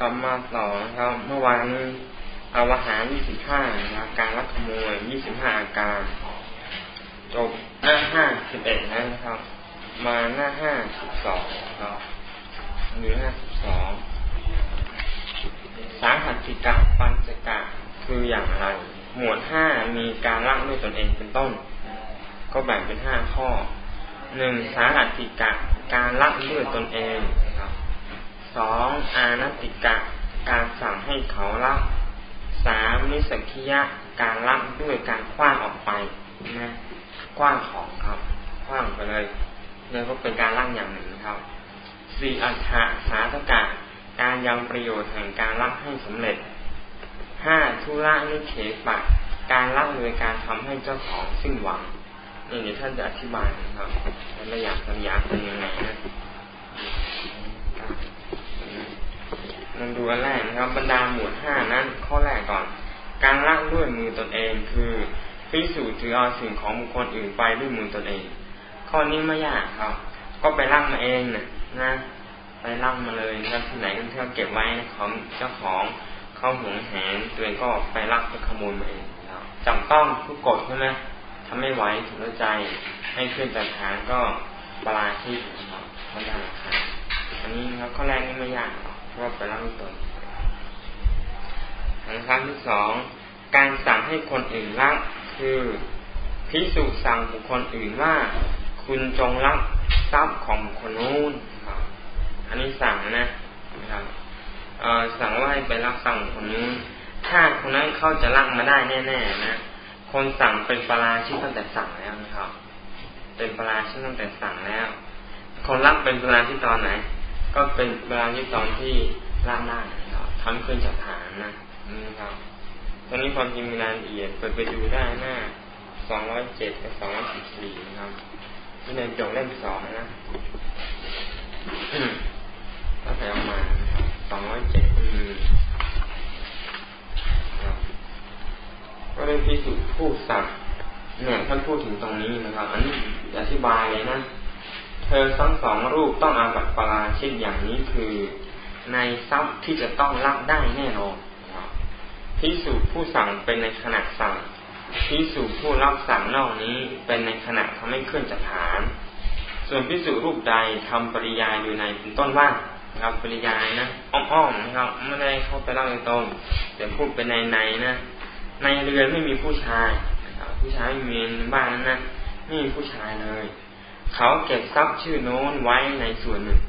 กลับมาต่อนะครับ เมื่อวานเอาอาหารยี่สิบห้าอาการรักขโมยยี่สิบห้าอาการ จบหน้าห้าสิบเอ็ดนะครับ มาหน้าห้าสิบสองครับหรือห้าสิบสองสาหัสติกะปัญจกะคืออย่างไร หมวดห้ามีการละด้วยตนเองเป็นต้น ก็แบ่งเป็นห้าข้อหนึ่งสาหัสติกะการละด้วยตนเอง สองอานติกะ การสั่งให้เขาละสามนิสักิยะการละด้วยการคว้างออกไปนะกว้างของครับคว้างไปเลยเนี่ยก็เป็นการล่งอย่างหนึ่งครับสี่อัฏฐสาธกะการยังประโยชน์แห่งการรับให้สำเร็จห้าทุระนิเขปะการรับโดยการทำให้เจ้าของสิ้นหวังนี่ท่านจะอธิบายนะครับระยะสัญญาเป็นยังไงนะ ลองดูอันแรกนะครับ บรรดาหมวดห้านั้น ข้อแรกก่อน การละด้วยมือตนเองคือพิสูจน์ถือเอาสิ่งของบุคคลอื่นไปด้วยมือตนเอง ข้อนี้ไม่ยากครับ ก็ไปลั่งมาเองนะนะไปลั่งมาเลยนะครับที่ไหนก็เที่ยวเก็บไว้ของเจ้าของเข้าหวงแหนตัวเองก็ไปลักไปขโมยมาเองครับจำต้องทุกกฎใช่ไหมทำไม่ไหวถึงใจให้ขึ้นจากฐานก็ปลาที่นะครับไม่ได้ครับอันนี้ครับข้อแรกนี่ไม่ยาก ราะว่าไปลักตนนะครับที่สองการสั่งให้คนอื่นรักคือพิสูจสั่งบุคคลอื่นว่า คุณจงรักทรัพย์ของคนนู้นครับอันนี้สั่งนะนะครับสั่งว่าให้ไปรักสั่งคนนู้น ถ้าคนนั้นเขาจะรักมาได้แน่ๆนะคนสั่งเป็นปราชิกตั้งแต่สั่งแล้วนะครับ เป็นปราชิกตั้งแต่สั่งแล้ว คนรักเป็นปราชิกตอนไหน ก็เป็นปราชิกตอนที่ร่างได้นะครับทำขึ้นจากฐานนะนี่ครับ ตอนนี้ความจริงมีรายละเอียดเปิดไปดูได้หน้าสองร้อยเจ็ดกับสองร้อยสิบสี่นะครับที่ในจงเล่มสองนะก็ใส่ออกมานะครับสองร้อยเจ็ดมีก็ได้พิสูจน์ผู้สั่งเนี่ยท่านพูดถึงตรงนี้นะครับ อันนี้อธิบายเลยนะ เธอทั้งสองรูปต้องอาบัติปราเช่นอย่างนี้คือในทรัพย์ที่จะต้องรับได้แน่นอนพิสูจผู้สั่งเป็นในขณะสั่งพิสูจผู้รับสั่งนอกนี้เป็นในขณะทำให้เคลื่อนจากฐาน ส่วนพิสูจรูปใดทำปริยายโดยในเป็นต้นว่านะครับปริยายนะอ้อมๆนะครับไม่ได้เข้าไปเล่าตรงแต่พูดเป็นในในนะในเรือนไม่มีผู้ชายนะครับผู้ชายไม่มีบ้านนั้นนะไม่มีผู้ชายเลย เขาเก็บทรัพย์ชื่อโน้นไว้ในส่วนหนึ่ง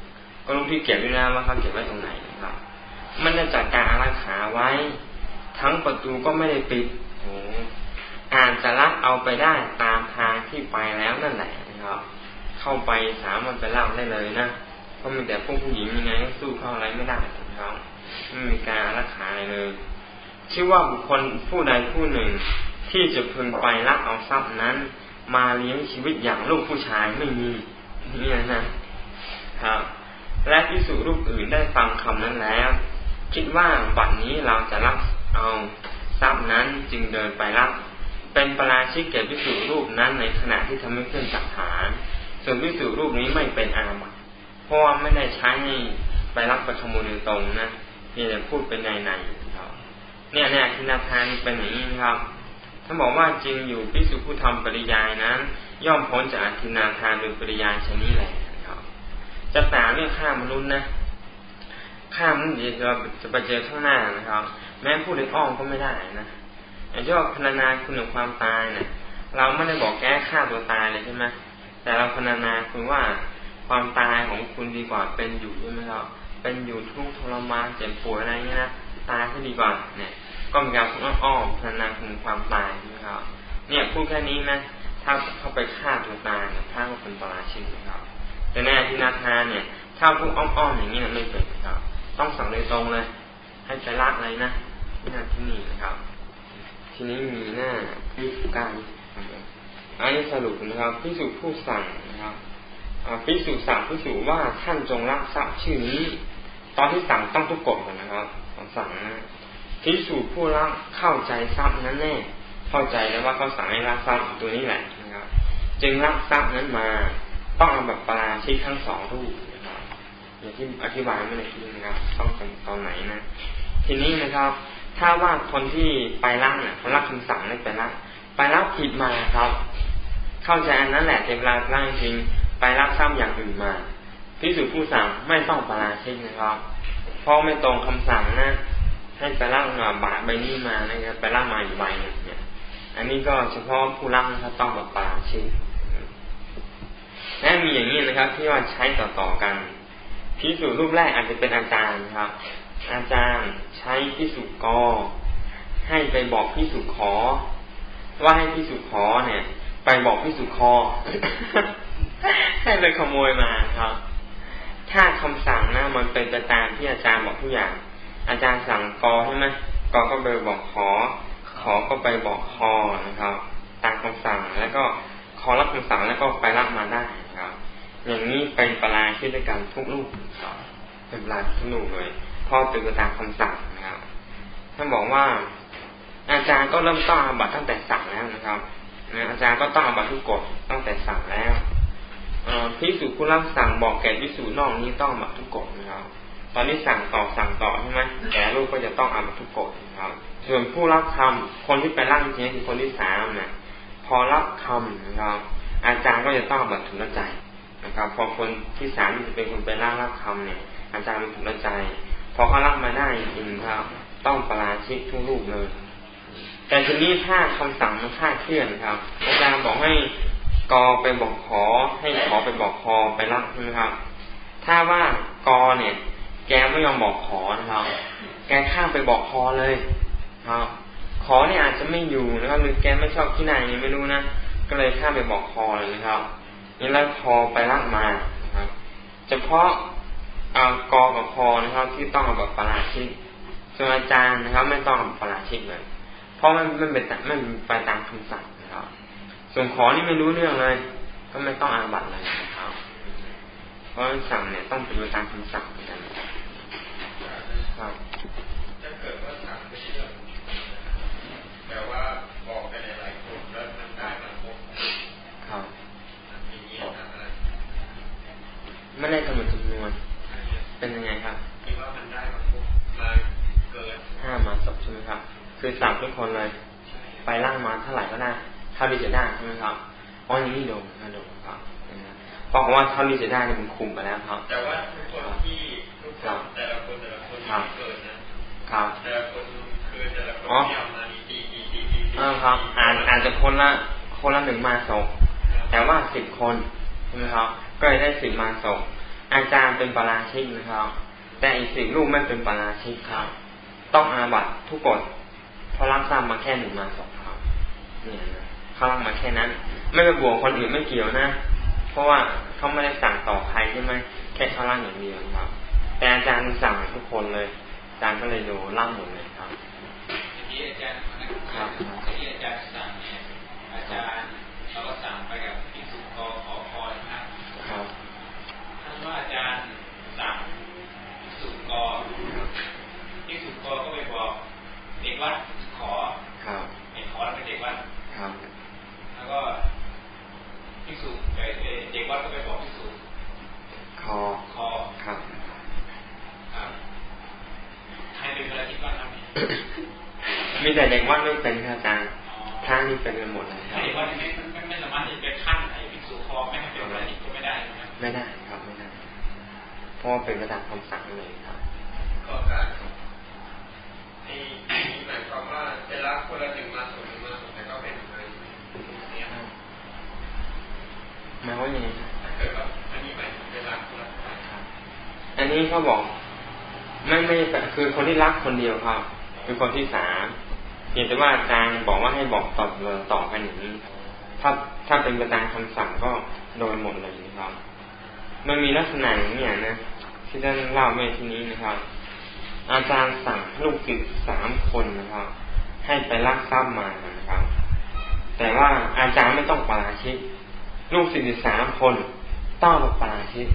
ก็รู้ที่เก็บด้วยนะว่าเขาเก็บไว้ตรงไหนนะครับ มันจะจัดการอารักขาไว้ ทั้งประตูก็ไม่ได้ปิดโอ้อาจจะลักเอาไปได้ตามทางที่ไปแล้วนั่นแหละนะครับ เข้าไปสามารถไปเล่าได้เลยนะ เพราะมีแต่พวกผู้หญิงยังไงก็สู้เข้าอะไรไม่ได้นะครับไม่มีการรักษาอะไรเลยชื่อว่าบุคคลผู้ใดผู้หนึ่งที่จะพึงไปรักเอาทรัพย์นั้น มาเลี้ยงชีวิตอย่างลูกผู้ชายไม่มีนี่นะครับ และพิสูรูปอื่นได้ฟังคำนั้นแล้ว คิดว่าบัดนี้เราจะรับเอาทรัพย์นั้นจึงเดินไปรับ เป็นประราชิกแก่พิสูรรูปนั้นในขณะที่ทำให้เคลื่อนจักฐาน ส่วนพิสูรรูปนี้ไม่เป็นอาบัติเพราะว่าไม่ได้ใช้ไปรับประชมูลโดยตรงนะเพียงแต่พูดเป็นในในครับเนี่ยเนี่ยทินาทานเป็นอย่างนี้นะครับ ท่านบอกว่าจริงอยู่พิสูรผู้ทำปริยายนั้น ย่อมพ้นจากทินาทานโดยปริยายชนี้แหละครับจะต่างเรื่องฆ่ามนุษย์นะฆ่ามนุษย์จะจะไปเจอข้างหน้านะครับ แม้พูดในอ้อมก็ไม่ได้นะอย่างที่ว่าพนานาคุณของความตายเนะี่ยเราไม่ได้บอกแก้ฆ่าตัวตายเลยใช่ไหมแต่เราพนานาคุณว่าความตายของคุณดีกว่าเป็นอยู่ใช่ไหมครับเป็นอยู่ทุกทรมานเจ็บปวดอะไรเงี้ยนะตายก็ดีกว่าเนี่ย ก็มีการพูดอ้อมพนานาคุณความตายใช่ไหมครับ เนี่ยพูดแค่นี้นะ ถ้าเข้าไปฆ่าตัวตายนี่ยถ้าก็เป็นปราชิกนะครับ แต่ในที่นาทานเนี่ย ถ้าพูดอ้อมๆอย่างนี้ไม่เป็นะครับ ต้องสั่งโดยตรงเลย ให้ใจรักเลยนะหน้าที่นี่นะครับ ทีนี้มีหน้าที่การอันนี้สรุปนะครับพิสูจผู้สั่งนะครับพิสูจสั่งพิสูจว่าท่านจงรักทรัพย์ชื่อนี้ ตอนที่สั่งต้องทุกกฎก่อนนะครับสั่งนะ พิสูจผู้รักเข้าใจทรัพย์นั้นแน่ เข้าใจแล้วว่าเขาสั่งให้รักทรัพย์ตัวนี้แหละนะครับ จึงรักทรัพย์นั้นมาต้องเอาแบบปราชิกทั้งสองรูปนะครับอย่างที่อธิบายเมื่อกี้นะครับ ต้องเป็นตอนไหนนะ ทีนี้นะครับ ถ้าว่าคนที่ไปรักเนี่ยคนรักคำสั่งไม่ไปรักไปรับผิดมาครับ เข้าใจอันนั้นแหละเทเวลาร่างจริง ไปรับทราบอย่างอื่นมาพิสูจผู้สั่งไม่ต้องปราชิกนะครับ เพราะไม่ตรงคำสั่งนะ ให้ไปรับมาบาทใบนี้มานะครับไปรับมาอีกใบนึงเนี่ย อันนี้ก็เฉพาะผู้รับนะครับต้องแบบปาชิกและมีอย่างนี้นะครับ ที่ว่าใช้ต่อๆกันพิสูจรูปแรกอาจจะเป็นอาจารย์ครับ อาจารย์ใช้พิสูจกอ ให้ไปบอกพิสูจขอ ว่าให้พิสูจขอเนี่ย ไปบอกพิสูจคอ ให้ไปขโมยมาครับ ถ้าคำสั่งนะมันเป็นไปตามที่อาจารย์บอกทุกอย่าง อาจารย์สั่งกอใช่ไหมกอก็ไปบอกขอ ขอก็ไปบอกคอนะครับ ตามคำสั่งแล้วก็ขอรับคำสั่งแล้วก็ไปรับมาได้ครับ อย่างนี้เป็นปลาที่ด้วยกันทุกลูกครับเป็นปลาทุกลูกเลยพ่อตื่นตามคำสั่งนะครับท่านบอกว่า อาจารย์ก็เริ่มต้องอาบัตตั้งแต่สั่งแล้วนะครับอาจารย์ก็ต้องอาบัตทุกกฎตั้งแต่สั่งแล้วพิสูจน์ผู้รับสั่งบอกแก่พิสูจนอกนี้ต้องอาบัตทุกกฎนะครับ ตอนนี้สั่งต่อสั่งต่อใช่ไหมแก่ลูกก็จะต้องอาบัตทุกกฎนะครับ ส่วนผู้รับคำคนที่ไปร่างจริงคือคนที่สามนะพอรับคำนะครับอาจารย์ก็จะต้องบัตรถุนใจนะครับ พอคนที่สามจะเป็นคนไปร่างรับคำเนี่ย อาจารย์เป็นถุนใจพอเขารับมาได้จริงครับ ต้องประราชิกทุกรูปเลย แต่ทีนี้ถ้าคำสั่งมันคาดเคลื่อนครับ อาจารย์บอกให้กอไปบอกขอให้ขอไปบอกคอไปรับใช่ไหมครับ ถ้าว่ากอเนี่ย แกไม่ยอมบอกขอนะครับ แกข้ามไปบอกคอเลยครับ ขอเนี่ยอาจจะไม่อยู่นะครับหรือแกไม่ชอบที่ไหนไม่รู้นะก็เลยข้ามไปบอกคอเลยนะครับนี่แล้วคอไปลากมาครับเฉพาะกอกับคอนะครับ ที่ต้องเอาแบบปราชิกส่วนอาจารย์นะครับ ไม่ต้องปราชิกเลยเพราะมันไมันเป็นไม่ไปตามคำสั่งนะครับ ส่วนขอนี่ไม่รู้เรื่องเลย ก็ไม่ต้องอาบัตเลยนะครับ เพราะคำสั่งเนี่ยต้องเป็นไปตามคำสั่งเหมือนกัน ครับถ้าเกิดว่าสั่งไม่เชื่อแต่ว่าบอกไปหลายคนแล้วมันได้มาครบครับอย่างนี้ทำอะไรไม่ได้กำหนดจำนวน เป็นยังไงครับคิดว่ามันได้มาครบมาเกินห้ามาศพใช่ไหมครับ คือสั่งทุกคนเลย ไปล่างมาเท่าไหร่ก็ได้เท่าที่จะได้ใช่ไหมครับอ๋ออย่างนี้โดนนะโดนครับเพราะว่าเท่าที่จะได้มันคุมไปแล้วครับ แต่ว่าทุกคนที่ทุกคนแต่ละคนแต่ละ คนที่เกิดนะครับแต่ละคนคือแต่ละคนที่เอามาดีดีดีดีอ่าครับอาจอาจจะคนละคนละหนึ่งมาศพแต่ว่าสิบคนใช่ไหมครับ ก็เลยได้สิบมาศพอาจารย์เป็นปราชิกนะครับ แต่อีกสิบลูกไม่เป็นปราชิกครับ ต้องอาบัตทุกกฎเพราะรับทราบมาแค่หนึ่งมาศพครับเนี่ยนะเขารับมาแค่นั้น ไม่ไปบวกคนอื่นไม่เกี่ยวนะ เพราะว่าเขาไม่ได้สั่งต่อใครใช่ไหมแค่เขาล่างอย่างเดียวครับ แต่อาจารย์สั่งทุกคนเลย อาจารย์ก็เลยดูล่างหมดเลยครับที่อาจารย์นะครับที่อาจารย์สั่งเนี่ยอาจารย์เราก็สั่งไปกับพิสุกขอพรนะครับท่านว่าอาจารย์สั่งพิสุกพิสุกก็ไปบอกเด็กวัดขอครับเด็กขอเป็นเด็กวัดครับแล้วก็พิสุเด็กวัดก็ไปบอกพิสุคอคอครับครับใครเป็นพระทิตบ้างครับ มีแต่เด็กวัดไม่เป็นครับอาจารย์ท่านนี่เป็นกันหมดเลยครับเด็กวัดไม่ไม่ไม่สามารถที่จะไปขั้นไอ้พิสูคอไม่ให้เป็นพระทิตก็ไม่ได้ครับไม่ได้ครับไม่ได้เพราะว่าเป็นกระดาษคำสั่งเลยครับ ก็การนี่หมายความว่าเวลาคนละหนึ่งมาส่งหนึ่งมาส่งแต่ก็เป็นเลยหมายว่ายังไงครับเกิดว่าอันนี้หมายเวลาคนละอันนี้เขาบอก ไม่ไม่คือคนที่รักคนเดียวครับ คือคนที่สามเพียงแต่ว่าอาจารย์บอกว่าให้บอกต่อต่อกันอย่างนี้ถ้าถ้าเป็นประการคำสั่งก็โดนหมดเลยนะครับ มันมีลักษณะอย่างนี้นะที่ท่านเล่าเมื่อที่นี้นะครับ อาจารย์สั่งลูกศิษย์สามคนนะครับ ให้ไปรักทรัพย์มานะครับ แต่ว่าอาจารย์ไม่ต้องปราชิกลูกศิษย์สามคนต้องปราชิก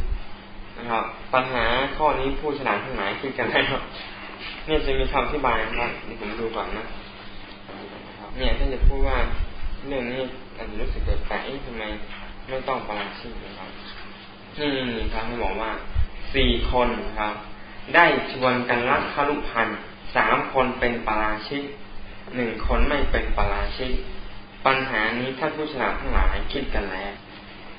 นะครับ ปัญหาข้อนี้ผู้ฉลาดทั้งหลายคิดกันได้ครับ เนี่ยจะมีคำอธิบายนะครับเดี๋ยวผมดูก่อนนะเนี่ยท่านจะพูดว่าเรื่องนี้อาจจะรู้สึกแปลกๆทำไมไม่ต้องปราชิกนะครับนี่นี่ครับเขาบอกว่าสี่คนครับ ได้ชวนกันรักคลุพันสามคนเป็นปราชิกหนึ่งคนไม่เป็นปราชิกปัญหานี้ท่านผู้ฉลาดทั้งหลายคิดกันแล้ว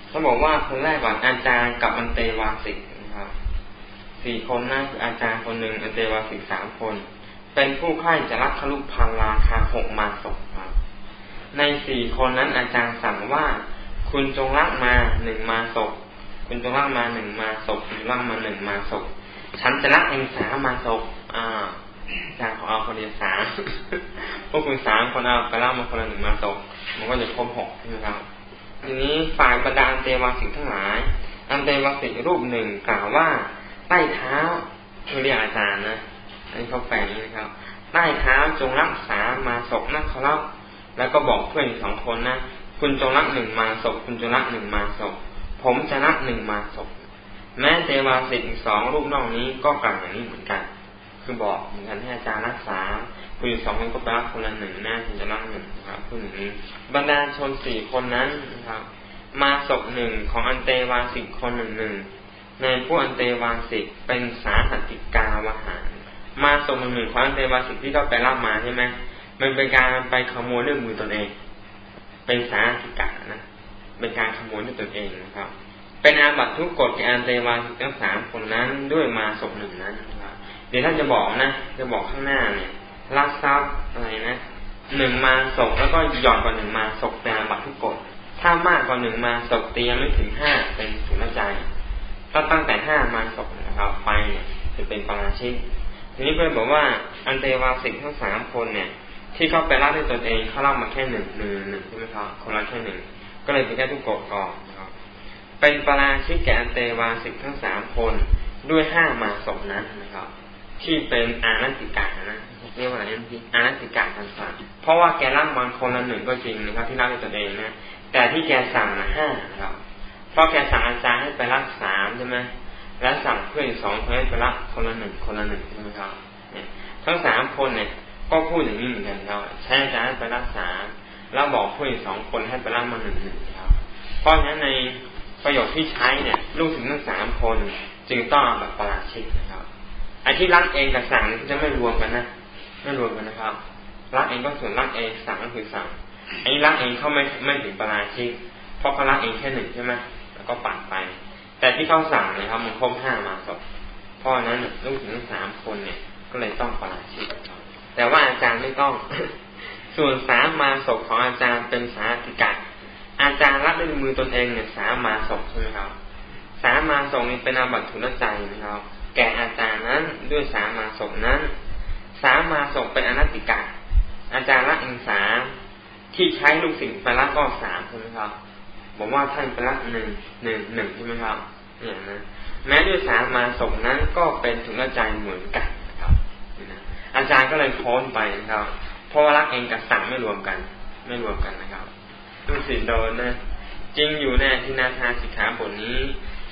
เขาบอกว่าคนแรกก่อนอาจารย์กับอันเตวาสิก สี่คนนั่นคืออาจารย์คนหนึ่งอเตวาสิกสามคน เป็นผู้ไข่จะรักคลุพันราคาหกมาศกครับในสี่คนนั้นอาจารย์สั่งว่า คุณจงรักมาหนึ่งมาศกคุณจงรักมาหนึ่งมาศกคุณรักมาหนึ่งมาศกฉันจะรักเองสามมาศกอ่าอาจารย์ขอเอาคนเดียวสามพวกคุณสามคนเอาไปเล่ามาคนละหนึ่งมาศกมันก็จะครบหกใช่ไหมครับทีนี้ฝ่ายบรรดาอันเตวาสิกทั้งหลายอันเตวาสิกรูปหนึ่งกล่าวว่า ใต้เท้าคือเรียกอาจารย์นะอันนี้เขาแฝงนี้นะครับ ใต้เท้าจงรักษามาศกนักเขาเล่าแล้วก็บอกเพื่อนสองคนนะคุณจงรักหนึ่งมาศกคุณจงรักหนึ่งมาศกผมจะรักหนึ่งมาศกแม้เทวาสิกอีกสองรูปนอกนี้ก็กล่าวอย่างนี้เหมือนกัน คือบอกเหมือนกันให้อาจารย์รักษาคุณอีกสองคนก็ไปรักคนละหนึ่งนะคุณจะรักหนึ่งนะครับพูดอย่งนี้บรรดาชนสี่คนนั้นนะครับ มาศกหนึ่งของอันเตวาสิกคนหนึ่งหนึ่ง ในผู้อันเตวาสิกเป็นสาหัติกาวหารมาศกหนึ่งหนึ่งของอันเตวาสิกที่เขาไปรับมาใช่ไหมมันเป็นการไปขโมยด้วยมือตนเอง เป็นสาหัติกานะ เป็นการขโมยด้วยตนเองนะครับ เป็นอาบัตทุกกฎแก่อันเตวาทั้งสามคนนั้นด้วยมาศพหนึ่งนั้นเดี๋ยวท่านจะบอกนะ จะบอกข้างหน้าเนี่ยลักทรัพย์อะไรนะหนึ่งมาศพแล้วก็หย่อนกว่าหนึ่งมาศพเป็นอาบัตทุกกฎถ้ามากกว่าหนึ่งมาศพเตียงไม่ถึงห้าเป็นสุนใจ ก็ตั้งแต่ห้ามาศพนะครับ ไปเนี่ยจะเป็นปราชิกทีนี้เพื่อนบอกว่าอันเตวาสิกทั้งสามคนเนี่ย ที่เขาไปรับด้วยตนเองเขาเล่ามาแค่หนึ่งหนึ่งหนึ่งใช่ไหมครับคนละแค่หนึ่งก็เลยเป็นแค่ทุกกฎก่อนะครับ เป็นปราชิกแก่อันเตวาสิกทั้งสามคนด้วยห้ามาศพนั้นนะครับ ที่เป็นอานัติกานะเรียกว่าอะไรนี่อานัติกาทันสัเพราะว่าแกรับมาคนละหนึ่งก็จริงนะครับ ที่รับในตัวเองนะแต่ที่แกสั่งนะห้าครับ พราะแกสั่งอาจารย์ให้ไปรับสามใช่ไหมแล้วสั่งเพื่อนสองคนให้ไปรับคนละหนึ่งคนละหนึ่งใช่ไหมครับเนี่ยทั้งสามคนเนี่ย ก็พูดอย่างนี้เหมือนกันครับใช้อาจารย์ให้ไปรับสามแล้วบอกเพื่อนสองคนให้ไปรับมาหนึ่งหนึ่งครับ เพราะฉะนั้นในประโยคที่ใช้เนี่ย ลูกถึงทั้งสามคนจึงต้องแบบปราชิกนะครับไอ้ที่รักเองกับสั่งนี่จะไม่รวมกันนะไม่รวมกันนะครับรักเองก็ส่วนรักเองสั่งก็คือสั่งไอ้รักเองเขาไม่ไม่ถึงปราชิกเพราะเขารักเองแค่หนึ่งใช่ไหม ก็ปัดไป แต่ที่เขาสั่งนะครับมันครบห้ามาศพเพราะนั้นลูกถึงสามคนเนี่ย ก็เลยต้องปราชิกแต่ว่าอาจารย์ไม่ต้อง ส่วนสามมาศพของอาจารย์เป็นสาธิกาอาจารย์รับด้วยมือตนเองเนี่ยสามมาศใช่ไหมครับสามาศนี่เป็นอาบัติทุนใจนะครับ แก่อาจารย์นั้นด้วยสามาศนั้น สามาศเป็นอนัตติกาอาจารย์ละเองสามที่ใช้ลูกศิษย์ไปละก็สามใช่ไหมครับ บอกว่าท่านไปละหนึ่งหนึ่งหนึ่งใช่ไหมครับอย่างนั้นแม้ด้วยสามาศกนั้นก็เป็นทุนใจเหมือนกันนะครับอาจารย์ก็เลยโค้นไปนะครับเพราะว่ารักเองกับสั่งไม่รวมกัน ไม่รวมกันนะครับลูกศิษย์โดนนะจริงอยู่ในทินาทาสิกขาบทนี้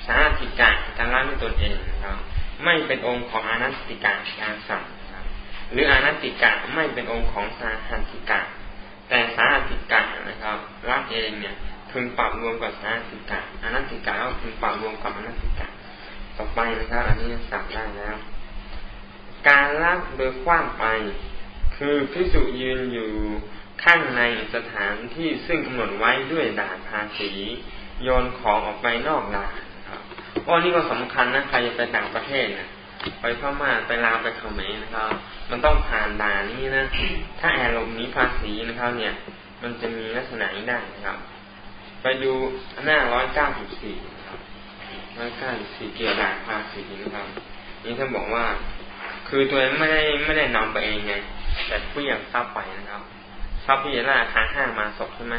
สาธิกาการละด้วยตนเองนะครับ ไม่เป็นองค์ของอนัตติกาการสั่งครับหรืออนัตติกาไม่เป็นองค์ของสาหัติกาแต่สาธิกานะครับละเองเนี่ย พึงปรับรวมกับสาธิกาอนัตติกาก็พึงปรับรวมกับอนัตติกาต่อไปนะครับ อันนี้สับได้แล้ว การละโดยคว้างไป คือพิสุยืนอยู่ข้างในสถานที่ซึ่งกำหนดไว้ด้วยด่านภาษี โยนของออกไปนอกด่านครับเพราะนี่ก็สำคัญนะใครจะไปต่างประเทศนะไปพม่าไปลาวไปเขมรนะครับ มันต้องผ่านด่านนี้นะ ถ้าแอร์ลมนี้ภาษีนะครับ เนี่ย มันจะมีลักษณะนี้ได้นะครับ ไปดูหน้าร้อยเก้าสิบสี่ร้อยเก้าสิบสี่เกี่ยวกับภาษีนะครับ นี่ท่านบอกว่า คือตัวเองไม่ได้ไม่ได้นำไปเองไง แต่ผู้อย่างทราบไปนะครับทรัพย์ที่ราคาห้างมาศพใช่ไหม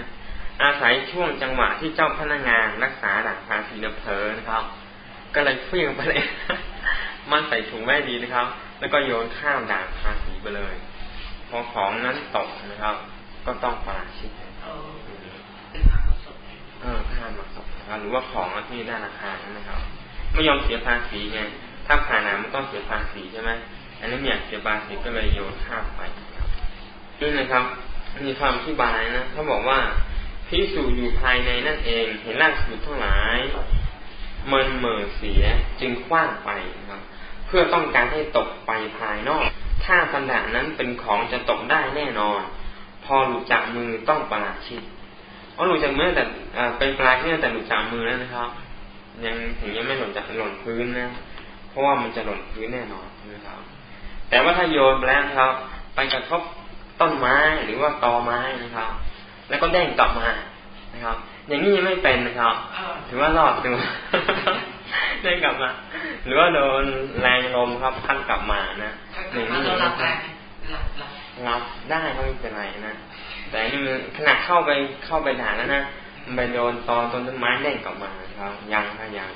อาศัยช่วงจังหวะที่เจ้าพนักงานรักษาหลักภาษีเผลอนะครับ ก็เลยเฟี้ยงไปเลยมันใส่ถุงแม่ดีนะครับ แล้วก็โยนข้ามด่านภาษีไปเลย พอของนั้นตกนะครับ ก็ต้องปราชิก เออข้ามมาครับหรือว่าของที่ได้ราคานะครับ ไม่ยอมเสียภาษีไงถ้าผ่านนามันต้องเสียภาษีใช่ไหมอันนี้เนี่ยเสียภาษีก็เลยโยนข้ามไปนี่นะครับมีความอธิบายนะเขาบอกว่าพิสูจอยู่ภายในนั่นเองเห็นร่างสุดทั้งหลายมินเมื่อเสียจึงคว้างไปนะครับ เพื่อต้องการให้ตกไปภายนอก ถ้าพันดานั้นเป็นของจะตกได้แน่นอน พอหลุดจากมือต้องประหลาดชิด เพราะหลุดจากมือแต่เป็นปลายที่แต่หลุดจากมือแล้วนะครับ ยังถึงยังไม่หล่นจากหล่นพื้นนะ เพราะว่ามันจะหล่นพื้นแน่นอนนะครับ แต่ว่าถ้าโยนไปแล้วครับ ไปกระทบต้นไม้หรือว่าตอไม้นะครับ แล้วก็แด้งกลับมานะครับ อย่างนี้ยังไม่เป็นนะครับถือว่ารอดตัวแด้งกลับมา หรือว่าโดนแรงลมครับพัดกลับมานะอย่างนี้รับรับได้ก็ไม่เป็นไรนะ แต่นี่มันขนาดเข้าไปเข้าไปด่าแล้วนะมันไปโดนตอต้นต้นไม้แด้งกลับมาครับยังค่ะยัง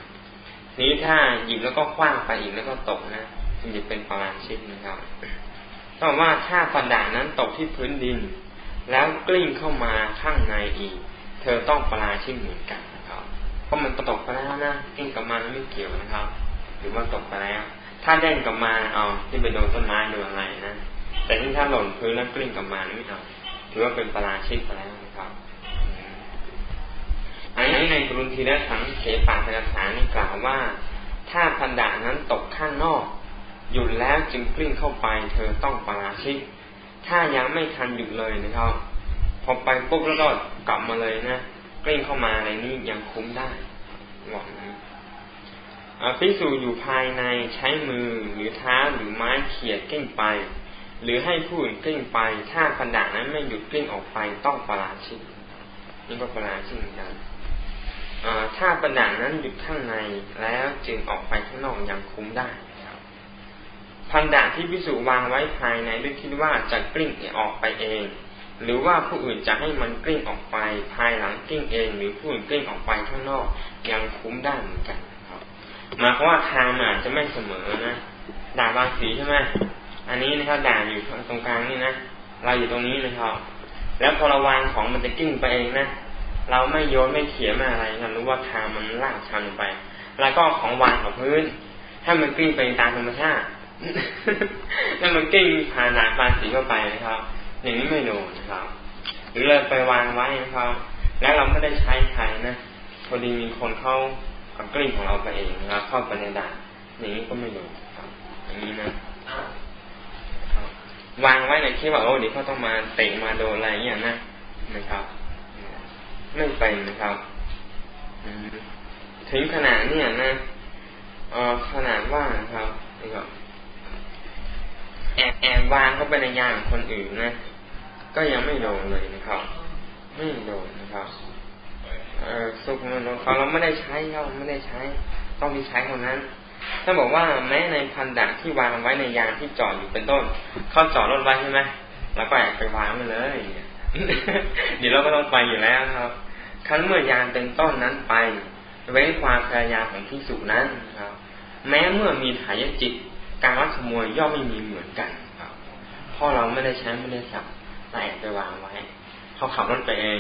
นี้ถ้าหยิบแล้วก็คว้างไปอีกแล้วก็ตกนะมันจะเป็นปราชิดนะครับต้องว่าถ้าฟันด่านั้นตกที่พื้นดิน แล้วกลิ้งเข้ามาข้างในอีก เธอต้องปลาชิ่นเหมือนกันนะครับ เพราะมันตกไปแล้วนะกลิ้งกลับมาไม่เกี่ยวนะครับ หรือว่าตกไปแล้ว ถ้าเด้งกลับมาเอาที่ไปโดนต้นไม้โดนอะไรนะแต่ที่ถ้าหล่นพื้นแล้วกลิ้งกลับมาไม่เอา ถือว่าเป็นปลาชิ่นไปแล้วนะครับอันนี้ในกรุณทีและสังเขปาสกถานี่กล่าวว่า ถ้าพันดานั้นตกข้างนอก หยุดแล้วจึงกลิ้งเข้าไป เธอต้องปราชิก ถ้ายังไม่ทันหยุดเลยนะครับ พอไปปุ๊บแล้วก็กลับมาเลยนะกลิ้งเข้ามาอะไรนี่ยังคุ้มได้บอกนะพิสูอยู่ภายในใช้มือหรือเท้าหรือไม้เขี่ยกลิ้งไป หรือให้ผู้อื่นกลิ้งไป ถ้าพันดานั้นไม่หยุดกลิ้งออกไปต้องปาราชิกนี่ก็ปาราชิกเหมือนกันถ้าประดานั้นหยุดข้างในแล้วจึงออกไปข้างนอกอยังคุ้มได้พันดาที่พิสุวางไว้ภายในด้วยคิดว่าจะกลิ้งออกไปเอง หรือว่าผู้อื่นจะให้มันกลิ้งออกไป ภายหลังกลิ้งเอง หรือผู้อื่นกลิ้งออกไปข้างนอกยังคุ้มได้เหมือนกันครับหมายความว่าทางอาจจะไม่เสมอนะด่าบางสีใช่ไหม อันนี้นะครับด่าอยู่ตรงกลางนี่นะเราอยู่ตรงนี้นะครับ แล้วพอเราวางของมันจะกลิ้งไปเองนะเราไม่โยนไม่เขียนไม่อะไรเรารู้ว่าทางมันลาดชันลงไป แล้วก็ของวางกับพื้นให้มันกลิ้งไปตามธรรมชาติแล้วมันกิ้งผ่านหนาปานสีเข้าไปนะครับ อย่างนี้ไม่โดนนะครับ หรือเราไปวางไว้นะครับ แล้วเราไม่ได้ใช้ใครนะพอดีมีคนเข้าเอากลิ้งของเราไปเองนะครับเข้าไปในด่านอย่างนี้ก็ไม่โดนครับอย่างนี้นะ วางไว้ในคิดว่าโอ้เดี๋ยวเขาต้องมาเตะมาโดนอะไรอย่างนี้นะนะครับไม่เป็นนะครับถึงขนาดเนี่ยนะเออขนาดว่านะครับนี่ครับแอบแอบวางเข้าไปในยางคนอื่นนะ ก็ยังไม่โดนเลยนะครับ ไม่โดนนะครับเออสุขมันโดนเขาเราไม่ได้ใช้เราไม่ได้ใช้ ต้องมีใช้เท่านั้น ถ้าบอกว่าแม้ในพันดักที่วางไว้ในยางที่จอดอยู่เป็นต้น เขาจอดรถไว้ใช่ไหมแล้วก็แอบไปวางไปเลยเดี๋ยวเราก็ต้องไปอยู่แล้วครับครั้นเมื่อยางเป็นต้นนั้นไป เว้นความพยายามของที่สุนั้นครับ แม้เมื่อมีถ่ายจิต การลักขโมยย่อมไม่มีเหมือนกันครับพ่อเราไม่ได้ใช้ไม่ได้สับแต่ไปวางไว้เขาขับรถไปเอง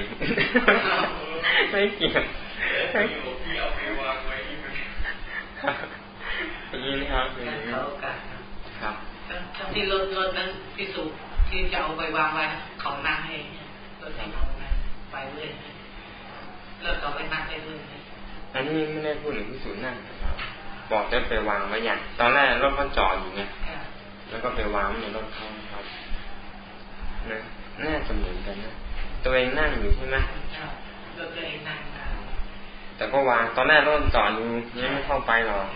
ไม่เกี่ยวไม่เกี่ยว อย่างนี้นะครับอย่างนี้ครับทั้งที่รถรถนั้นพิสูจที่จะเอาไปวางไว้เขานั่งให้รถที่เขานั่งไปเรื่อยรถเขาไปนั่งได้เรื่อยอันนี้ไม่ได้พูดถึงพิสูจน์นั่งนะครับ บอกจะไปวางไว้อย่างตอนแรกรถมันจอดอยู่ไงแล้วก็ไปวางในรถเขาครับนะน่าจะเหมือนกันนะตัวเองนั่งอยู่ใช่ไหมตัวเองนั่งแต่ก็วางตอนแรกรถจอดอยู่ยังไม่เข้าไปหรอก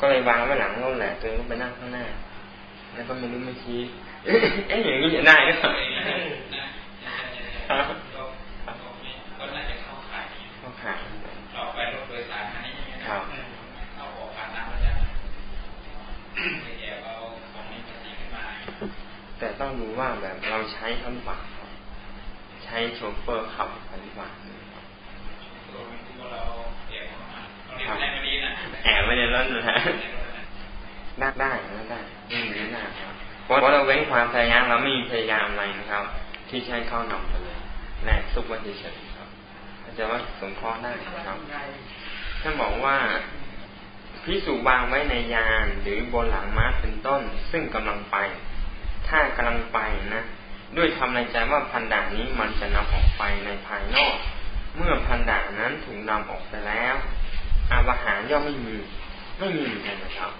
ก็เลยวางไว้หลังรถแหละตัวเองก็ไปนั่งข้างหน้า แล้วก็ไม่รู้ไม่ชี้เอ๊ะอย่างนี้จะได้หรือเปล่าก็น่าจะเข้าขายเข้าขายต่อไปรถโดยสารอันนี้ครับแต่ต้องดูว่าแบบเราใช้เขาหรือเปล่าใช้โชเฟอร์ขับหรือเปล่า แอบไม่ได้รถนะฮะได้ได้ได้ไม่มีได้ครับเพราะเราเว้นความพยายามเราไม่มีพยายามอะไรนะครับ ที่ใช้เข้านำไปเลยแลกซุกไว้เฉยๆครับจะว่าสงเคราะห์ได้ครับท่านบอกว่าพิสูจวางไว้ในยานหรือบนหลังม้าเป็นต้น ซึ่งกำลังไป ถ้ากำลังไปนะด้วยทำในใจว่าพันดานี้มันจะนำออกไปในภายนอก เมื่อพันดานั้นถูกนำออกไปแล้ว อาหารย่อมไม่มี ไม่มีเหมือนกันนะครับ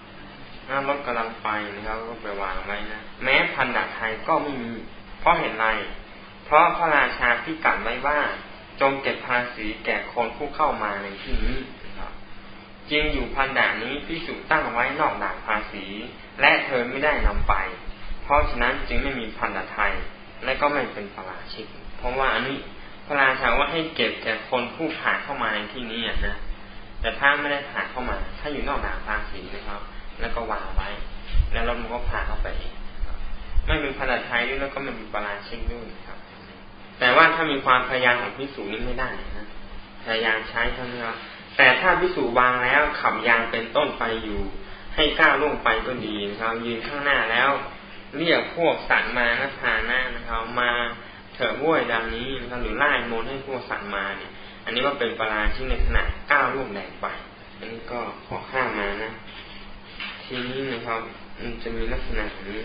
น้ารถกำลังไปนะครับก็ไปวางไว้นะแม้พันดาไทยก็ไม่มี เพราะเห็นไร เพราะพระราชาที่กัดไว้ว่า จงเก็บภาษีแก่คนผู้เข้ามาในที่นี้นะครับจริงอยู่พันด่านี้พิสุตั้งไว้นอกด่านภาษี และเธอไม่ได้นำไป เพราะฉะนั้นจึงไม่มีพันดาไทย และก็ไม่เป็นปราชิก เพราะว่าอันนี้พระราชาว่าให้เก็บแก่คนผู้ผ่านเข้ามาในที่นี้นะ แต่ถ้าไม่ได้ผ่าเข้ามา ถ้าอยู่นอกด่านภาษีนะครับ แล้วก็วางไว้ แล้วรถมันก็พาเข้าไปไม่เป็นพัดาไทยด้วยแล้วก็ไม่มีปราชิกด้วยครับ แต่ว่าถ้ามีความพยายามของพิสูจนี้ไม่ได้นะพยายามใช้เท่านั้นแต่ถ้าพิสูจวางแล้วขับยางเป็นต้นไปอยู่ ให้ก้าวล่วงไปก็ดีนะครับ ยืนข้างหน้าแล้ว เรียกพวกสัตว์มานะพาหน้านะครับ มาเถอะว้วยดังนี้นะครับหรือไล่มนให้พวกสัตว์มาเนี่ย อันนี้ก็เป็นปราชิ่ในขณะก้าวล่วงแดงไปอันนี้ก็ขอข้ามานะ ทีนี้นะครับ มันจะมีลักษณะนี้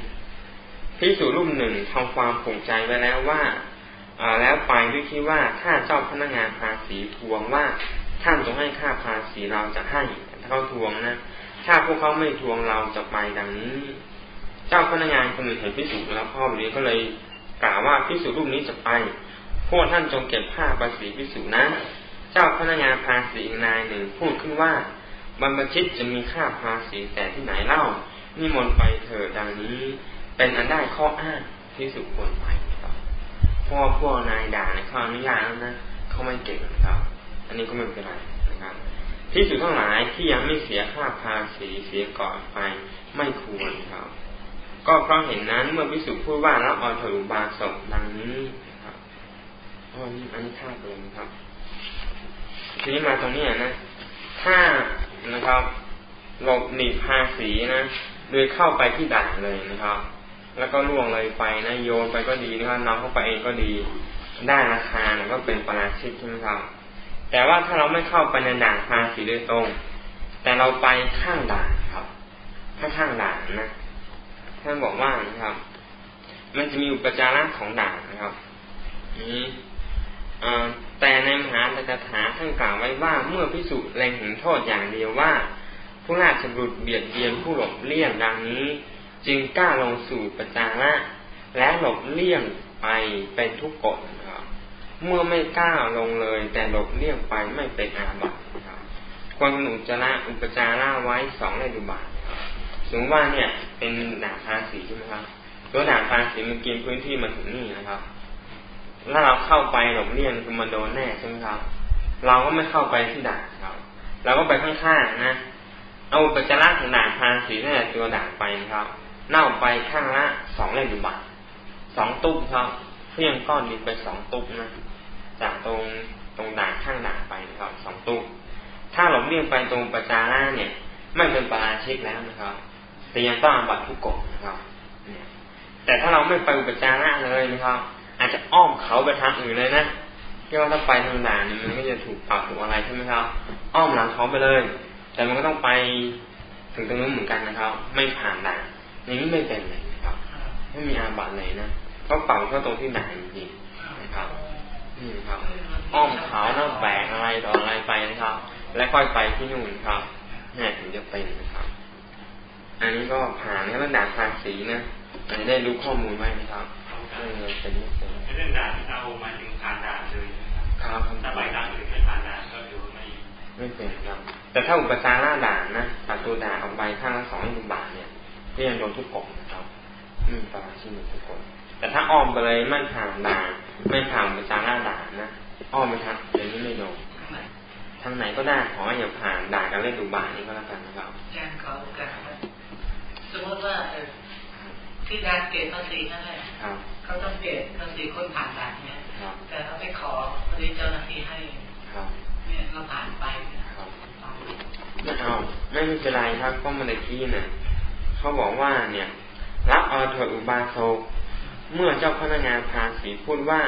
พิสูจรูปหนึ่งทำความผูกใจไว้แล้วว่าแล้วไปด้วยคิดว่าถ้าเจ้าพนักงานภาษีทวงว่าท่านจะให้ค่าภาษีเราจะให้ถ้าเขาทวงนะถ้าพวกเขาไม่ทวงเราจะไปดังนี้ เจ้าพนักงานคนหนึ่งเห็นพิสูจน์แล้วพ่อแบบนี้ก็เลยกล่าวว่าพิสูจรูปนี้จะไป พวกท่านจงเก็บค่าภาษีพิสูจน์นะเจ้าพนักงานภาษีนายหนึ่งพูดขึ้นว่าบรรพชิตจะมีค่าภาษีแต่ที่ไหนเล่านิมนต์ไปเถิดดังนี้ เป็นอันได้ข้ออ้างที่สุควรไปราะว่าพวกนายด่าในขาอนุญาตแล้วนะเขาไม่เก่งครับ อันนี้ก็ไม่เป็นไรนะครับที่สุดทั้งหลายที่ยังไม่เสียค่าภาษีเสียก่อนไปไม่ควรครับ ก็เพราะเห็นนั้นเมื่อพิสุพูดว่ารับเอาถลุบาศดังนี้ ครับอันนี้อันนี้ท่าเปิครับ ทีนี้มาตรงนี้นะ ถ้านะครับหลบหนีภาษีนะโดยเข้าไปที่ด่านเลยนะครับ แล้วก็ล่วงเลยไปนะโยนไปก็ดีนะครับนำเข้าไปเองก็ดี ได้ราคาเนี่ยก็เป็นปราชิกใช่ไหมครับ แต่ว่าถ้าเราไม่เข้าไปในด่านภาษีโดยตรง แต่เราไปข้างด่านครับข้างข้างด่านนะท่านบอกว่านะครับ มันจะมีอุปจาระของด่านนะครับนี้ แต่ในมหาตถกถาท่านกล่าวไว้ว่าเมื่อพิสุแรงเห็นโทษอย่างเดียวว่า ผู้ราชบุตรเบียดเบียนผู้หลบเลี่ยงดังนี้ จึงกล้าลงสู่ปัจจาระและหลบเลี่ยงไปเป็นทุกกฎนะครับเมื่อไม่กล้าลงเลย แต่หลบเลี่ยงไปไม่เป็นอาบัตินะครับควรหนุจระอุปจาระไว้สองในดุบาทถึงว่าเนี่ยเป็นด่านภาษีใช่ไหมครับตัวด่านภาษีมันกินพื้นที่มาถึงนี่นะครับ ถ้าเราเข้าไปหลบเลี่ยงคือมันโดนแน่ใช่ไหมครับ เราก็ไม่เข้าไปที่ด่านครับ เราก็ไปข้างๆนะ เอาอุปจาระของด่านภาษีนี่แหละตัวด่านไปนะครับ เน่าไปข้างละสองเล่มบาทสองตุ๊บครับเพียงก้อนดินไปสองตุ๊บนะ จากตรงตรงด่านข้างด่านไปนะครับสองตุ๊บถ้าเราเลี่ยงไปตรงประจาร่าเนี่ย ไม่เป็นปาราชิกแล้วนะครับแต่ยังต้องอาบัตทุกกฎนะครับเนี่ยแต่ถ้าเราไม่ไปอุปจาระเลยนะครับ อาจจะอ้อมเขาไปทางอื่นเลยนะที่ว่าถ้าไปทางด่านนี่มันก็จะถูกปรับถูกอะไรใช่ไหมครับ อ้อมหลังเขาไปเลย แต่มันก็ต้องไปถึงตรงนู้นเหมือนกันนะครับ ไม่ผ่านด่านอย่างนี้ไม่เป็นเลยนะครับ ไม่มีอาบัติเลยนะเขาเป่าแค่ตรงที่หนาจริงๆนะครับนี่ครับ อ้อมเขาหน้าแบกอะไรต่ออะไรไปนะครับ และค่อยไปที่นู่นครับนี่ถึงจะเป็นนะครับ อันนี้ก็ผ่านแล้วด่านภาษีนะอันนี้ได้รู้ข้อมูลไว้นะครับ เออเป็นไม่เป็นเรื่องด่านเอามาถึงผ่านด่านเลยครับถ้าไปด่านอื่นไม่ผ่านด่านก็ถือว่าไม่ไม่เป็นครับ แต่ถ้าอุปจาระด่านนะตัดตัวด่านออกไปข้างละสองสิบบาทเนี่ยก็ยังโดนทุกกฎนะครับอืมปราชิกทุกกฎแต่ถ้าอ้อมไปเลยไม่ผ่านด่าไม่ผ่านประจาราด่านะอ้อมไปทักอย่างนี้ไม่โดนทางไหนก็ได้ขออย่าผ่านด่ากันเล่นดูบานี่ก็แล้วกันนะครับแจ้งเขากันสมมติว่า ที่ด่านเกตภาษีนั่นแหละเขาต้องเกตภาษีคนผ่านด่านเนี่ยแต่เขาไปขอพอดีเจ้าหน้าที่ให้เนี่ยเราผ่านไปไม่เอาไม่เป็นไรครับก็มาในที่น่ะเขาบอกว่าเนี่ยรับเอาเถิดอุบาสกเมื่อเจ้าพนักงานภาษีพูดว่า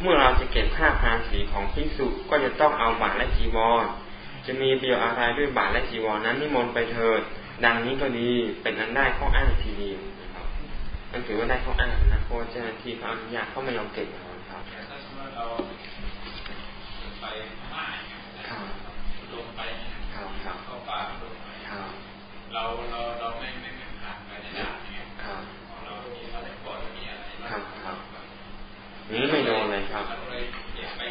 เมื่อเราจะเก็บค่าภาษีของพิสุก็จะต้องเอาบาทและจีวร จะมีประโยชน์อะไรด้วยบาทและจีวรนั้นนิมนต์ไปเถิด ดังนี้ก็ดีเป็นอันได้ข้ออ้างทีเดียว นั่นถือว่าได้ข้ออ้างนะเพราะเจ้าหน้าที่เขาอนุญาตเขาไม่ยอมเก็บเราครับไปพม่าครับลงไปครับเราเราเราไม่ไม่ไม่ผ่านไปในด่านเนี่ยเรามีอะไรก่อนมีอะไรครับครับนี้ไม่โดนเลยครับเลยเก็บไป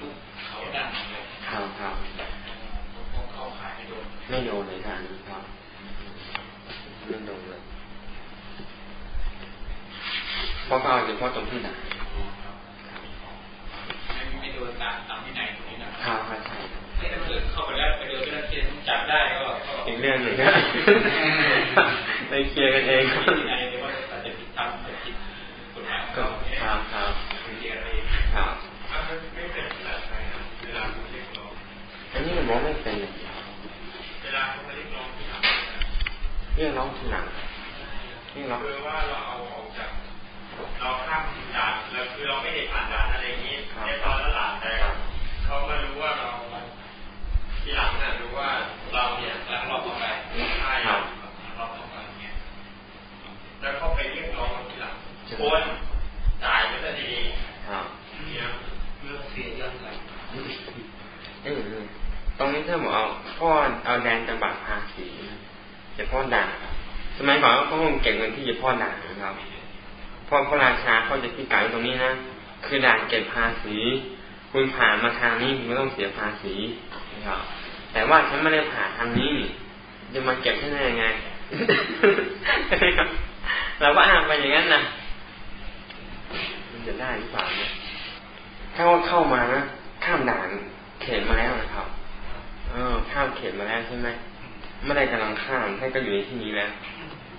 ลูกเขาดันเลยครับครับเข้าขายไม่โดนไม่โดนเลยครับครับไม่โดน พราะเขาเอาเฉพาะตรงที่ด่านไม่โดนตามตามที่ไหนตรงนี้นะครับใช่ถ้าเกิดเข้าไปแล้วไปโดนเจ้าหน้าที่จับได้ก็อีกเรื่องหนึ่งนะไปเคลียร์กันเองก็ไหนว่าอาจจะผิดทำผิดกฎหมายก็ครับครับเคลียร์เองครับไม่เป็นขนาดไหนเวลาเขาเรียกร้องอันนี้ผมบอกไม่เป็นเวลาเขาเรียกร้องที่หลังเรียกร้องที่หลังเรียกร้องคือว่าเราเอาออกจาก เราข้ามด่านเราคือเราไม่ได้ผ่านด่านอะไรอย่างนี้ในตอนละหลานแต่เขามารู้ว่าเราทีหลังน่ะรู้ว่าเราเนี่ยลักลอบเข้าไปใช่ลักลอบเข้าไปเนี่ยแล้วเขาไปเรียกร้องทีหลังคนจ่ายไม่ได้ดีเนี่ยเรื่องเสียเยอะเลยตรงนี้ถ้าบอกเอาพ่อเอาแดนจังหวัดภาษีจะพ่อด่าสมัยก่อนเขาคงเก็บเงินที่จะพ่อด่านะครับ พอพระราชาเขาจะพิการตรงนี้นะคือด่านเก็บภาษี คุณผ่านมาทางนี้คุณไม่ต้องเสียภาษีนะครับแต่ว่าฉันไม่ได้ผ่านทางนี้จะมาเก็บที่ไหนยังไงเราก็อ้างไปอย่างนั้นนะมันจะได้หรือเปล่าเนี่ยถ้าว่าเข้ามานะข้ามด่านเขตมาแล้วนะครับ เออข้ามเขตมาแล้วใช่ไหมไม่ได้กำลังข้ามท่านก็อยู่ในที่นี้แล้ว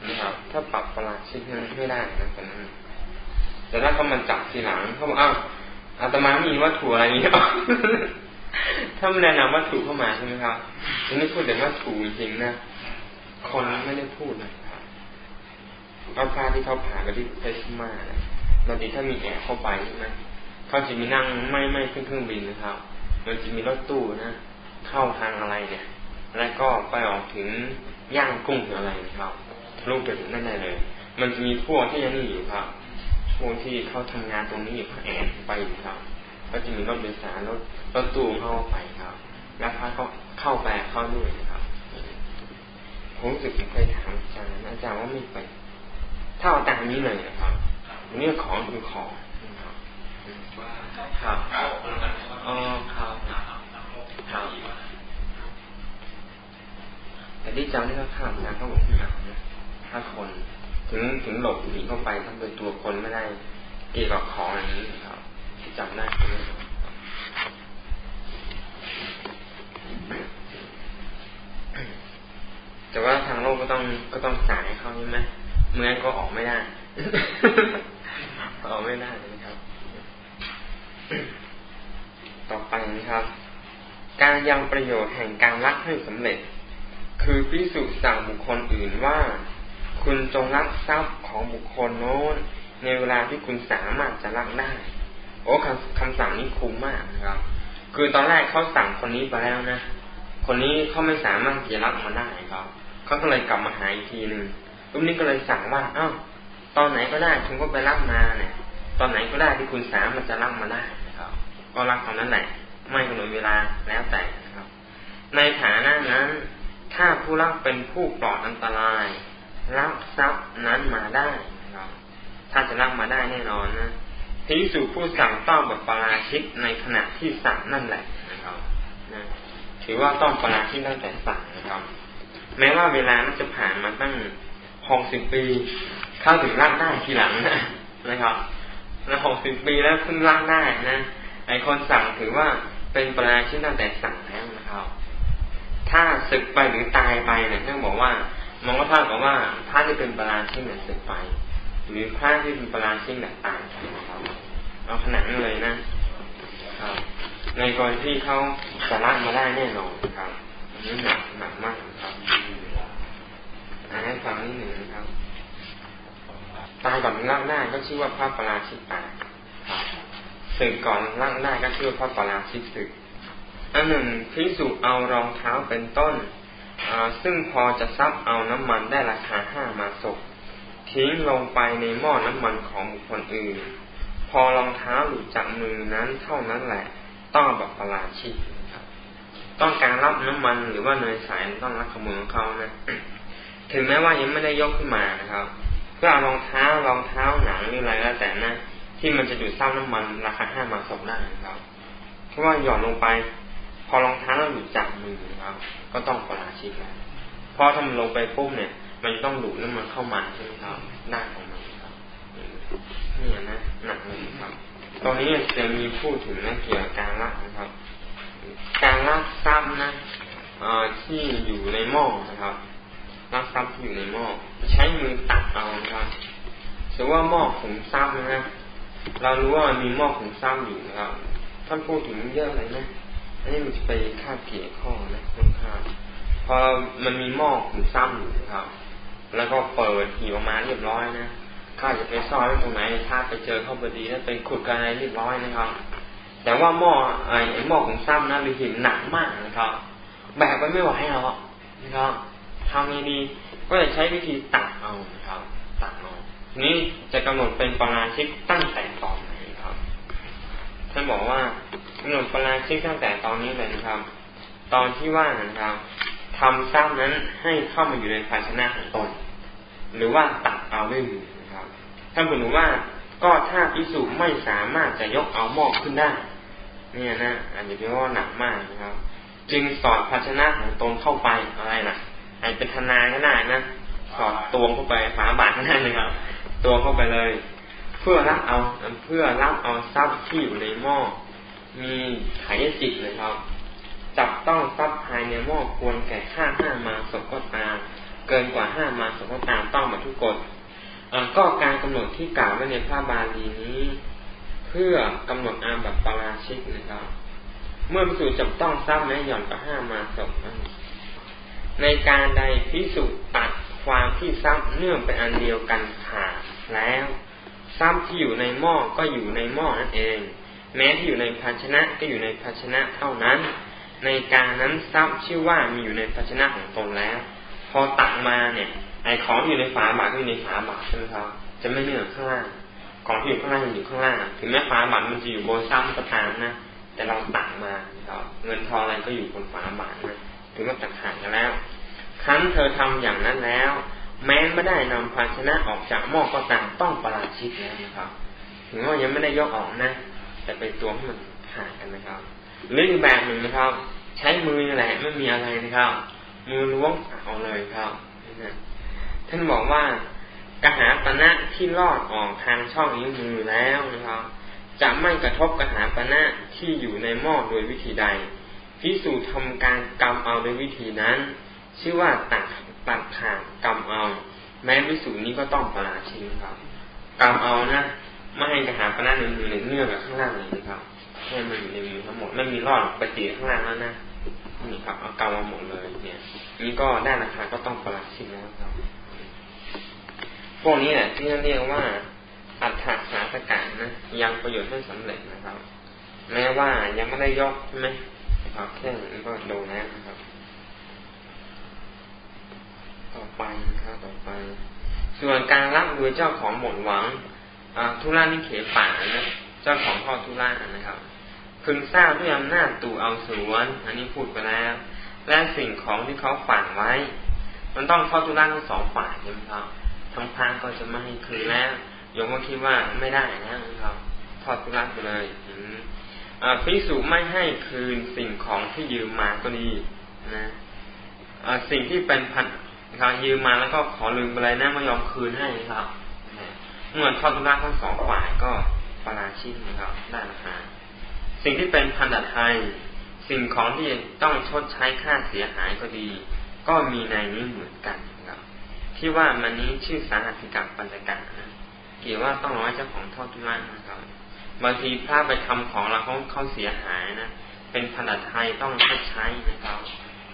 นะครับ ถ้าปรับประหลาดชิดนั้นไม่ได้นะตอนนั้น แต่ถ้าเขามันจับทีหลังเขาบอกอ้าวอาตมามีวัตถุอะไรนี้ถ้ามันแนะนำวัตถุเข้ามาใช่ไหมครับอันนี้พูดแต่วัตถุจริงนะคนไม่ได้พูดนะครับเอาพาที่เขาผ่ากันที่เฟสมาบางทีถ้ามีแอร์เข้าไปใช่ไหมเขาจะมีนั่งไม่ไม่ขึ้นเครื่องบินนะครับมันจะมีรถตู้นะเข้าทางอะไรเนี่ย แล้วก็ไปออกถึงย่างกุ้งถึงอะไรนะครับทะลุไปถึงนั่นได้เลย มันจะมีพวกที่ยังนี่อยู่ครับ พวกที่เขาทำงานตรงนี้อยู่เขาแอบไปอยู่ครับ ก็จะมีรถโดยสารรถรถตู้เข้าไปครับ แล้วพระก็เข้าไปเข้าด้วยนะครับผมรู้สึกผมเคยถามอาจารย์อาจารย์ว่าไม่ไปถ้าเอาตามนี้เลยนะครับนี่ของคือของครับครับอ๋อครับครับแต่ที่จำที่เขาถามนะเขาบอกไม่เอานะถ้าคน ถึงถึงหลบหนีเข้าไปทั้งโดยตัวคนไม่ได้เกี่ยวกับของอย่างนี้ครับที่จำได้แต่ว่าทางโลกก็ต้องก็ต้องจ่ายให้เขาใช่ไหมเมื่อก็ออกไม่ได้ออกไม่ได้เลยครับ ต่อไปนะครับ การยังประโยชน์แห่งการรักให้สำเร็จ คือพิสุสั่งบุคคลอื่นว่า คุณจงรักทรัพย์ของบุคคลโน้น ในเวลาที่คุณสามารถจะรักได้ โอ้คำคำสั่งนี้คุ้มมากนะครับ คือตอนแรกเขาสั่งคนนี้ไปแล้วนะ คนนี้เขาไม่สามารถจะรักมาได้ครับเขาก็เลยกลับมาหาอีกทีหนึ่งรูปนี้ก็เลยสั่งว่าอ้า ตอนไหนก็ได้คุณก็ไปรักมาเนี่ย ตอนไหนก็ได้ที่คุณสามารถจะรักมาได้นะครับก็รักตอนนั้นแหละ ไม่กำหนดเวลาแล้วแต่นะครับ ในฐานะนั้น ถ้าผู้รักเป็นผู้ปลอดอันตราย รับทรัพย์นั้นมาได้นะครับถ้าจะรับมาได้แน่นอนนะพิสูจผู้สั่งต้องแบบปราชิกในขณะที่สั่งนั่นแหละนะครับนะถือว่าต้องปราชิกตั้งแต่สั่งนะครับ แม้ว่าเวลามันจะผ่านมาตั้งหกสิบปีเข้าถึงรับได้ทีหลังนะนะครับแล้วหกสิบปีแล้วขึ้นรับได้นะไอคนสั่งถือว่าเป็นปราชิกตั้งแต่สั่งแล้วนะครับ ถ้าศึกไปหรือตายไปเนี่ยท่านบอกว่า มองว่าเท่ากับว่าพระที่เป็นปราชิกเนี่ยสึกไป หรือพระที่เป็นปราชิกแบบต่างกันครับเอาขนาดนั้นเลยนะครับ ในกรณีที่เขาสาระมาได้แน่นอนครับอันนี้หนักหนักมากครับอ่านให้ฟังนิดหนึ่งครับตายก่อนร่างได้ก็ชื่อว่าพระปราชิกตายสึกก่อนร่างได้ก็ชื่อว่าพระปราชิกสึกอันหนึ่งพิสุเอารองเท้าเป็นต้น ซึ่งพอจะซับเอาน้ำมันได้ราคาห้ามาศกทิ้งลงไปในหม้อน้ำมันของบุคคลอื่น พอรองเท้าหลุดจากมือนั้นเท่านั้นแหละ ต้องแบบประหลาดชิกครับ ต้องการรับน้ำมันหรือว่าเนยใสต้องรับขโมยของเขานะ ถึงแม้ว่ายังไม่ได้ยกขึ้นมานะครับ เพื่อเอารองเท้ารองเท้าหนังหรืออะไรก็แต่นะที่มันจะดูดซับน้ำมันราคาห้ามาสองได้นะครับเพราะว่าหย่อนลงไป พอรองเท้าหลุดจากมือครับ ก็ต้องปราชิกแล้วเพอทำลงไปปุ๊บเนี่ย มันต้องดูดน้ำมันเข้ามาใช่ไหมครับด้านของมันครับนี่นะหนักเลยครับตรงนี้จะมีพูดถึงนะเกี่ยวกับการละนะครับ การละซ้ำนะที่อยู่ในหม้อนะครับรักทรัพย์ที่อยู่ในหม้อใช้มือตักเอาครับถือว่าหม้อขุมทรัพย์นะเรารู้ว่ามีหม้อขุมทรัพย์อยู่นะครับท่านพูดถึงเยอะเลยนะ อันนี้มันจะไปค่าเกี่ยข้อนะค่อนข้าพอมันมีหม้อขุมทรัพย์อยู่ครับ แล้วก็เปิดหีบออกมาเรียบร้อยนะข้าจะไปซ่อนไว้ตรงไหนถ้าไปเจอเข้าพอดีแล้วไปขุดกันอะไรเรียบร้อยนะครับ แต่ว่าหม้อไอ้หม้อขุมทรัพย์นะหรือหินหนักมากนะครับแบกไปไม่ไหวหรอกนะครับทำไงดีก็จะใช้วิธีตัดเอานะครับตัดเอาทีนี้จะกำหนดเป็นปราชิกตั้งแต่ตอนไหนครับท่านบอกว่า กำหนดปราชิกตั้งแต่ตอนนี้เลยนะครับ ตอนที่ว่านะครับทำทราบนั้นให้เข้ามาอยู่ในภาชนะของตน หรือว่าตัดเอาด้วยมือนะครับท่านบอกว่าก็ถ้าพิสูจไม่สามารถจะยกเอาหม้อขึ้นได้ เนี่ยนะอาจจะเป็นว่าหนักมากนะครับ จึงสอดภาชนะของตนเข้าไปอะไรนะไอเป็นทนาก็ได้นะสอดตัวเข้าไปฝาบาทก็ได้นะครับตัวเข้าไปเลย เพื่อรับเอาเพื่อรับเอาทรัพย์ที่อยู่ในหม้อ มีขายจิตนะครับ จับต้องทรัพย์ภายในหม้อควรแก่ค่าห้ามาสกก็ตาม เกินกว่าห้ามาสกก็ตามต้องมาทุกกฎก็การกำหนดที่กล่าวไว้ในพระบาลีนี้ เพื่อกำหนดอาบัติปราชิกนะครับ เมื่อพิสูจน์จับต้องทรัพย์แม้หย่อนกว่าห้ามาสกในการใดพิสุตัดความที่ทรัพย์เนื่องเป็นอันเดียวกันขาดแล้วทรัพย์ที่อยู่ในหม้อก็อยู่ในหม้อนั่นเอง แม้ที่อยู่ในภาชนะก็อยู่ในภาชนะเท่านั้น ในการนั้นทรัพย์ชื่อว่ามีอยู่ในภาชนะของตนแล้ว พอตักมาเนี่ย ไอของอยู่ในฝาบาทก็อยู่ในฝาบาทใช่ไหมครับ จะไม่เหนือข้างล่างของที่อยู่ข้างล่างอยู่ข้างล่าง ถึงแม้ฝาบาทมันจะอยู่บนซ้ำสะพานนะ แต่เราตักมาเงินทองอะไรก็อยู่บนฝาบาทนะถือว่าตัดขาดกันแล้ว ครั้นเธอทำอย่างนั้นแล้ว แม้ไม่ได้นำภาชนะออกจากหม้อก็ตามต้องประราชิกแล้วนะครับ ถึงว่ายังไม่ได้ยกออกนะ แต่ไปตัวให้มันขาดกันนะครับ หรืออีกแบบหนึ่งนะครับ ใช้มือแหละไม่มีอะไรนะครับ มือล้วงเอาเลยครับท่านบอกว่ากระหาปณะที่ลอดออกทางช่องนิ้วมือแล้วนะครับจะไม่กระทบกระหาปณะที่อยู่ในหม้อโดยวิธีใดพิสูจน์ทำการกรรมเอาด้วยวิธีนั้น ชื่อว่าตัดตัดขาดกรรมเอา แม้พิสูจน์นี้ก็ต้องปราชิกครับกรรมเอานะ ไม่ให้กระหาปณะในมือในเนื้อกับข้างล่างเลยนะครับให้มันอยู่ในมือทั้งหมดไม่มีรอดไปตีข้างล่างแล้วนะนี่ครับเอากรรมเอาหมดเลยเนี่ย นี่ก็ได้ราคาก็ต้องปราชิกแล้วครับ พวกนี้แหละที่เรียกว่าอัฏฐสาสกัดนะยังประโยชน์ไม่สำเร็จนะครับ แม้ว่ายังไม่ได้ยกใช่ไหมครับแค่นี้ก็ดูแล้วนะครับ ต่อไปครับต่อไป ส่วนการรับโดยเจ้าของหมดหวัง ทุรานิเขป่านะเจ้าของพ่อทุรานะครับพึงทราบด้วยอำนาจตู่เอาสวน อันนี้พูดไปแล้ว และสิ่งของที่เขาฝังไว้ มันต้องเข้าทุราทั้งสองฝ่ายใช่ไหมครับทั้งพังก็จะไม่ให้คืนแล้วยงก็คิดว่าไม่ได้นะครับทอดทุราไปเลยพิสุไม่ให้คืนสิ่งของที่ยืมมาก็ดีนะสิ่งที่เป็นพันครับยืมมาแล้วก็ขอลืมอะไรนะไม่ยอมคืนให้ครับ เมื่อทอดทุนทั้งสองฝ่ายก็ปราชิกนะครับได้ราคาสิ่งที่เป็นพันดัไทย สิ่งของที่ต้องชดใช้ค่าเสียหายก็ดี ก็มีในนี้เหมือนกันครับที่ว่ามันนี้ชื่อสาหัสิกับปัญจกะนะเกี่ยวว่าต้องร้อยเจ้าของทอดทุนนะครับบางทีพระไปทำของเราเขาเขาเสียหายนะเป็นผนัดไทยต้องชดใช้นะครับ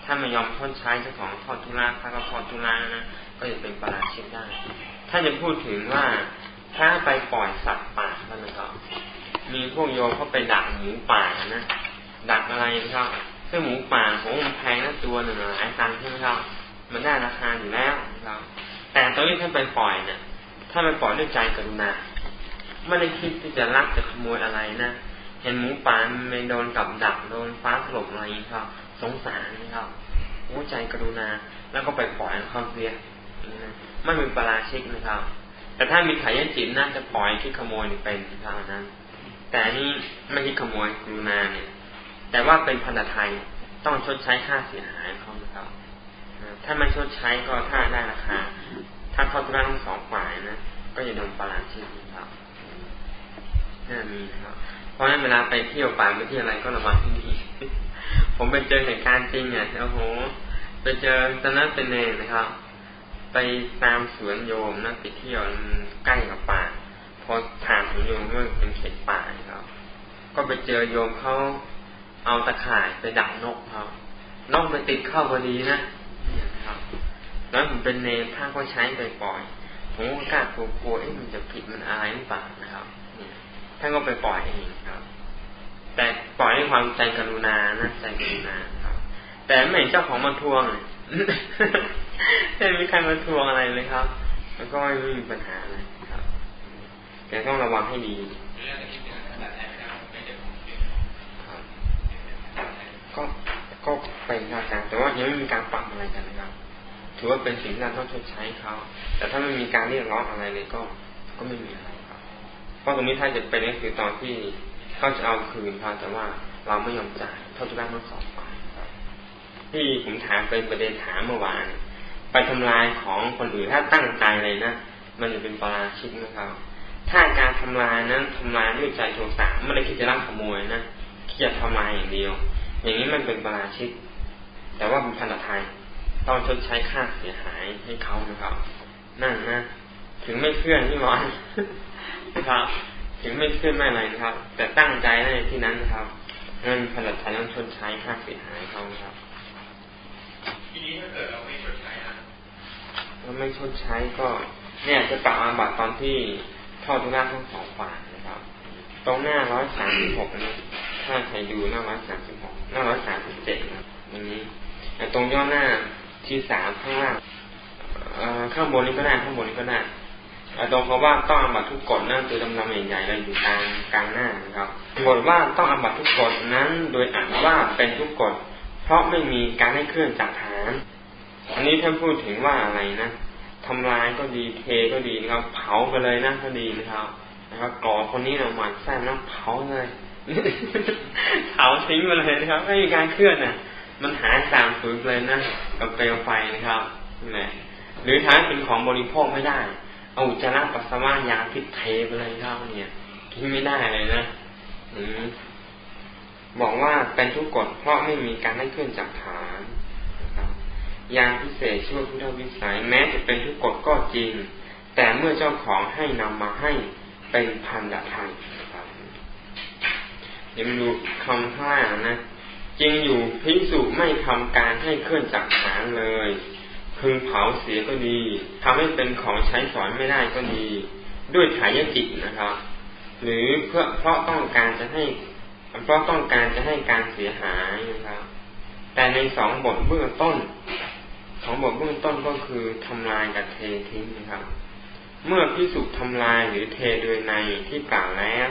ถ้าไม่ยอมชดใช้เจ้าของทอดทุลาพระก็ทอดทุลานะก็จะเป็นปราชิกได้ ถ้าจะพูดถึงว่า ถ้าไปปล่อยสัตว์ป่าแล้วนะครับ มีพวกโยมเขาไปดักหมูป่านะ ดักอะไรนะครับซึ่งหมูป่าผมมันแพงนะตัวหนึ่งหลายตังค์ใช่ไหมครับ มันได้ราคาอยู่แล้วนะครับ แต่ตอนนี้ท่านไปปล่อยเนี่ย ถ้าไปปล่อยด้วยใจกรุณาไม่ได้คิดที่จะลักจะขโมยอะไรนะ เห็นหมูป่าไม่โดนกับดักโดนฟ้าถล่มอะไรครับ สงสารนะครับหัวใจกรุณา แล้วก็ไปปล่อยเขาเสียไม่เป็นปราชิกนะครับ แต่ถ้ามีขายจิตน่าจะปล่อยคิดขโมยเป็นท่านั้น แต่นี่ไม่คิดขโมยกรุณาเนี่ย แต่ว่าเป็นพันธไทยต้องชดใช้ค่าเสียหายเขานะครับถ้าไม่ชดใช้ก็ถ้าได้ราคา ถ้าเขาทุกทั้งสองฝ่ายนะก็จะโดนประหลาดชิกนะครับน่ามีนะครับ เพราะฉะนั้นเวลาไปเที่ยวป่าไปเที่ยวอะไรก็ระวังที่นี่ผมไปเจอเหตุการณ์จริงเนี่ยโอ้โหไปเจอตอนนั้นเป็นเนนะครับ ไปตามสวนโยมนะไปเที่ยวใกล้กับป่าพอถามถึงโยมว่าเป็นเขตป่าครับ ก็ไปเจอโยมเขาเอาตะข่ายไปดักนกครับนกไปติดเข้าพอดีนะเนี่ยครับ แล้วผมเป็นเนถ้าก็ใช้ไปปล่อยผมก็กล้ากลัวๆเอ๊ะมันจะผิดมันอะไรหรือเปล่านะครับเนี่ยท่านก็ไปปล่อยเองครับ แต่ปล่อยด้วยความใจกรุณานะใจกรุณาครับ แต่ไม่เห็นเจ้าของมาทวง ไม่มีใครมาทวงอะไรเลยครับ แล้วก็ไม่มีปัญหาเลยครับ แต่ต้องระวังให้ดีก็ก็เป็นทางการแต่ว่ายังไม่มีการปรับอะไรกันนะครับ ถือว่าเป็นสิ่งที่เราต้องชดใช้เขา แต่ถ้าไม่มีการเรียกร้องอะไรเลยก็ ก็ไม่มีอะไรครับ เพราะตรงนี้ถ้าจะเป็นก็คือตอนที่เขาจะเอาคืนครับแต่ว่าเราไม่ยอมจ่ายเท่าที่ได้ทั้งสองฝ่าย ที่ผมถามเป็นประเด็นถามเมื่อวาน ไปทำลายของคนอื่นถ้าตั้งใจเลยนะมันจะเป็นปราชิกนะครับ ถ้าการทำลายนั้นทำลายด้วยใจโทสะไม่ได้คิดจะร่างขโมยนะคิดจะทำลายอย่างเดียว อย่างนี้มันเป็นปราชิก แต่ว่าเป็นพันธไทยต้องชดใช้ค่าเสียหายให้เขานะครับ นั่นนะถึงไม่เพื่อนที่ร้อนนะครับ ถึงไม่ขึ้นไม่อะไรนะครับ แต่ตั้งใจในที่นั้นนะครับเงินผลิตภัณฑ์ต้องชดใช้ค่าเสียหายเขาครับ นี้ถ้าเกิดเราไม่ชดใช้นะเราไม่ชดใช้ก็ เนี่ยจะปรับอาบัตตอนที่ทอดทุกหน้าทั้งสองฝ่ายนะครับ ตรงหน้าร้อยสามสิบหกนะถ้าใครดูหน้าร้อยสามสิบหกหน้าร้อยสามสิบเจ็ดนะอย่างนี้แต่ตรงย่อหน้าที่สามข้างล่างข้างบนนี้ก็ได้ข้างบนนี้ก็ได้ตรงเขาว่าต้องอาบัตทุกกฎนั่นคือดำๆใหญ่ๆเลยอยู่กลางกลางหน้านะครับบทว่าต้องอาบัตทุกกฎนั้น โดยอ่านว่าเป็นทุกกฎ เพราะไม่มีการให้เคลื่อนจากฐาน อันนี้ท่านพูดถึงว่าอะไรนะทำลายก็ดีเทก็ดีนะครับ เผาไปเลยนะก็ดีนะครับ นะครับก่อคนนี้เราหมันแท้นะเผาเลยเผาทิ้งไปเลยนะครับ ไม่มีการเคลื่อนอะ มันหายตามฝืนเลยนะกับเปลวไฟนะครับนี่แหละหรือท้ายเป็นของบริโภคไม่ได้เอาอุจจาระปัสสาวะยาพิษเทไปเลยเข้าเนี่ยกินไม่ได้เลยนะอืม บอกว่าเป็นทุกกฎเพราะไม่มีการให้เคลื่อนจากฐานนะครับยาพิเศษช่วยพุทธวิสัย แม้จะเป็นทุกกฎก็จริง แต่เมื่อเจ้าของให้นำมาให้เป็นพันดาไทยนะครับเดี๋ยวมาดูคำข้างนะจริงอยู่พิสุไม่ทำการให้เคลื่อนจากฐานเลยพึงเผาเสียก็ดีทำให้เป็นของใช้สอนไม่ได้ก็ดี ด้วยถ่ายจิตนะครับ หรือเพื่อเพราะต้องการจะให้ เพราะต้องการจะให้การเสียหายนะครับ แต่ในสองบทเบื้องต้นสองบทเบื้องต้นก็คือทำลายกับเททิ้งนะครับ เมื่อพิสุทำลายหรือเทโดยในที่กล่าวแล้ว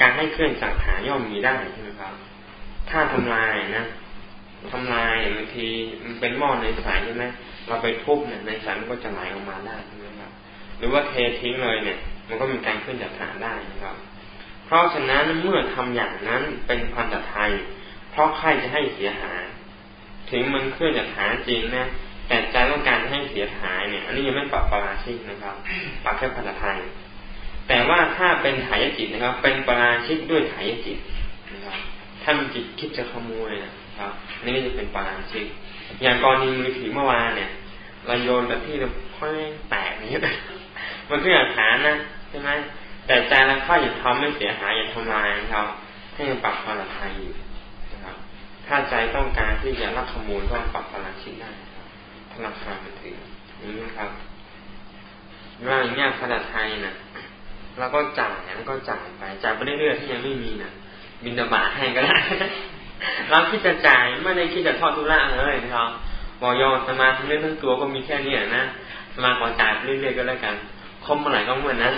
การให้เคลื่อนจากฐานย่อมมีได้ใช่ไหมครับ ถ้าทำลายนะทำลายบางทีมันเป็นหม้อในสายใช่ไหมเราไปทุบเนี่ยในสายมันก็จะไหลออกมาได้ใช่ไหมครับ หรือว่าเททิ้งเลยเนี่ย มันก็มีการขึ้นจากฐานได้นะครับ ราะฉะนั้นเมื่อทำอย่างนั้นเป็นพันธไทย เพราะใครจะให้เสียหาย ถึงมันขึ้นจากฐานจริงนะแต่ใจต้องการให้เสียหายเนี่ย อันนี้ยังไม่ปรับปราชิกนะครับปรับแค่พันธไทย แต่ว่าถ้าเป็นถ่ายจิตนะครับ เป็นปราชิกด้วยถ่ายจิตนะครับถ้ามีจิตคิดจะขโมยนะครับนี่ก็จะเป็นปราชิกอย่างกรณีมือถือเมื่อวานเนี่ยเราโยนกับที่เราค่อยแตกนี้มันก็อย่างฐานนะใช่ไหม แต่ใจเราเข้าอย่าทำไม่เสียหายอย่าทำลายนะครับให้ยังปรับพลังไทยอยู่นะครับ ถ้าใจต้องการที่จะรักขโมยก็ปรับพลังชิ้นได้ครับพลังคามันถืออย่างนี้ครับว่าอย่างนี้พลังไทยนะเราก็จ่ายแล้วก็จ่ายไปจ่ายไปเรื่อยๆที่ยังไม่มีนะบินดาบาให้ก็ได้เราคิดจะจ่ายไม่ได้คิดจะทอดทุระเลยนะครับบอยอสมาทั้งเรื่องทั้งตัวก็มีแค่นี้นะสมาขอจ่ายเรื่อยๆก็แล้วกันคมเมื่อไหร่ก็เมื่อนั้น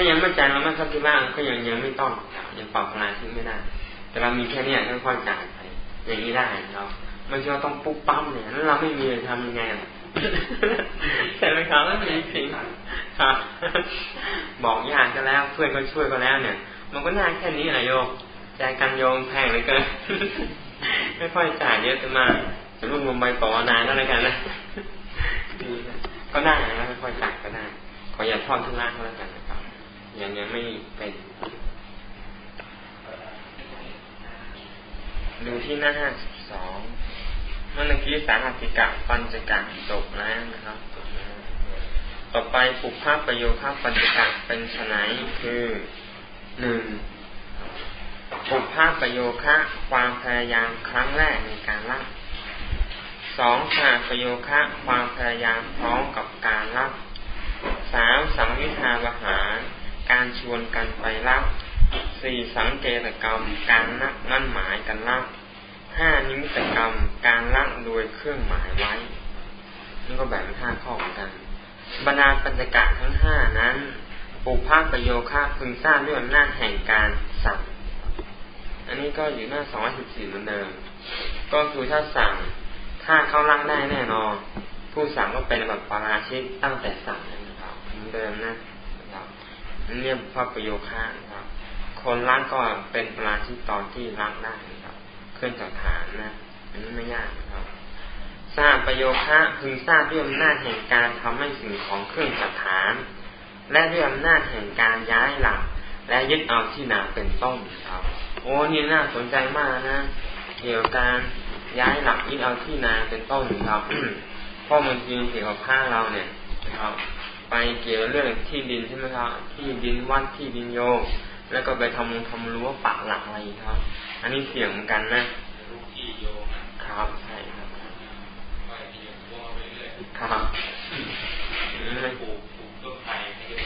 ถ้ายังไม่จ่ายเราไม่ทอดทุระก็ยังยังไม่ต้องยังปรับพลังทิ้งไม่ได้ แต่เรามีแค่นี้ค่อยๆจ่ายไปอย่างนี้ได้ครับไม่ใช่ว่าต้องปุ๊บปั๊มเนี่ยนั้นเราไม่มีทำยังไงใช่ไหมครับไม่มีจริงครับบอกญาติก็แล้วเพื่อนก็ช่วยก็แล้วเนี่ย มันก็น่าแค่นี้แหละโยมใจกันโยมแพงเลยเกินไม่ค่อยจ่ายเยอะจะมาจะรุ่นลงไปปอนานแล้วกันนะก็ได้นะไม่ค่อยจ่ายก็ได้ขออย่าทอดทุล่างก็แล้วกันนะครับ ยังไม่เป็นดูที่หน้าห้าสิบสองเมื่อกี้สาหัสิกะปัญจกะจบแล้วนะครับ ต่อไปปุพพประโยคาปัญจกะเป็นชนคือหนึ่งปุพพประโยคะความพยายามครั้งแรกในการละสองขาประโยคะความพยายามพร้อมกับการละสามสังวิทาวหาร การชวนกันไปละสี่สังเกตกรรม การนักมั่นหมายกันละห้านิมิตกรรม การละโดยเครื่องหมายไว้ นี่ก็แบ่งเป็นห้าข้อเหมือนกัน บรรดาปัญจกะทั้งห้านั้นปุพาประโยคะพึงสร้างด้วยอำนาจแห่งการสั่ง อันนี้ก็อยู่หน้าสองร้อยสิบสี่เหมือนเดิม ก็คือถ้าสั่ง ถ้าเข้าร่างได้แน่นอน ผู้สั่งก็เป็นแบบปาราชิกตั้งแต่สั่งนะครับเหมือนเดิมนะ เรียกพระประโยคะนะครับ คนล้างก็เป็นปราชิกตอนที่ล้างได้นะครับเคลื่อนจากฐานนะอันนี้ไม่ยากนะครับทราบประโยคะพึงทราบด้วยอำนาจแห่งการทำให้สิ่งของเครื่องจัดฐาน และด้วยอำนาจแห่งการย้ายหลัก และยึดเอาที่หนาเป็นต้นครับ โอ้นี่น่าสนใจมากนะเกี่ยวกับการย้ายหลักยึดเอาที่นาเป็นต้นครับพราะมันจริงเกี่ยวกับผ้าเราเนี่ยนะครับ ไปเกี่ยวเรื่องที่ดินใช่ไหมครับ ที่ดินวัดที่ดินโยกแล้วก็ไปทำทำรั้วปักหลักอะไรครับ อันนี้เสี่ยงเหมือนกันนะครับใช่ครับครับไม่ปลูกปลูกต้นไผ่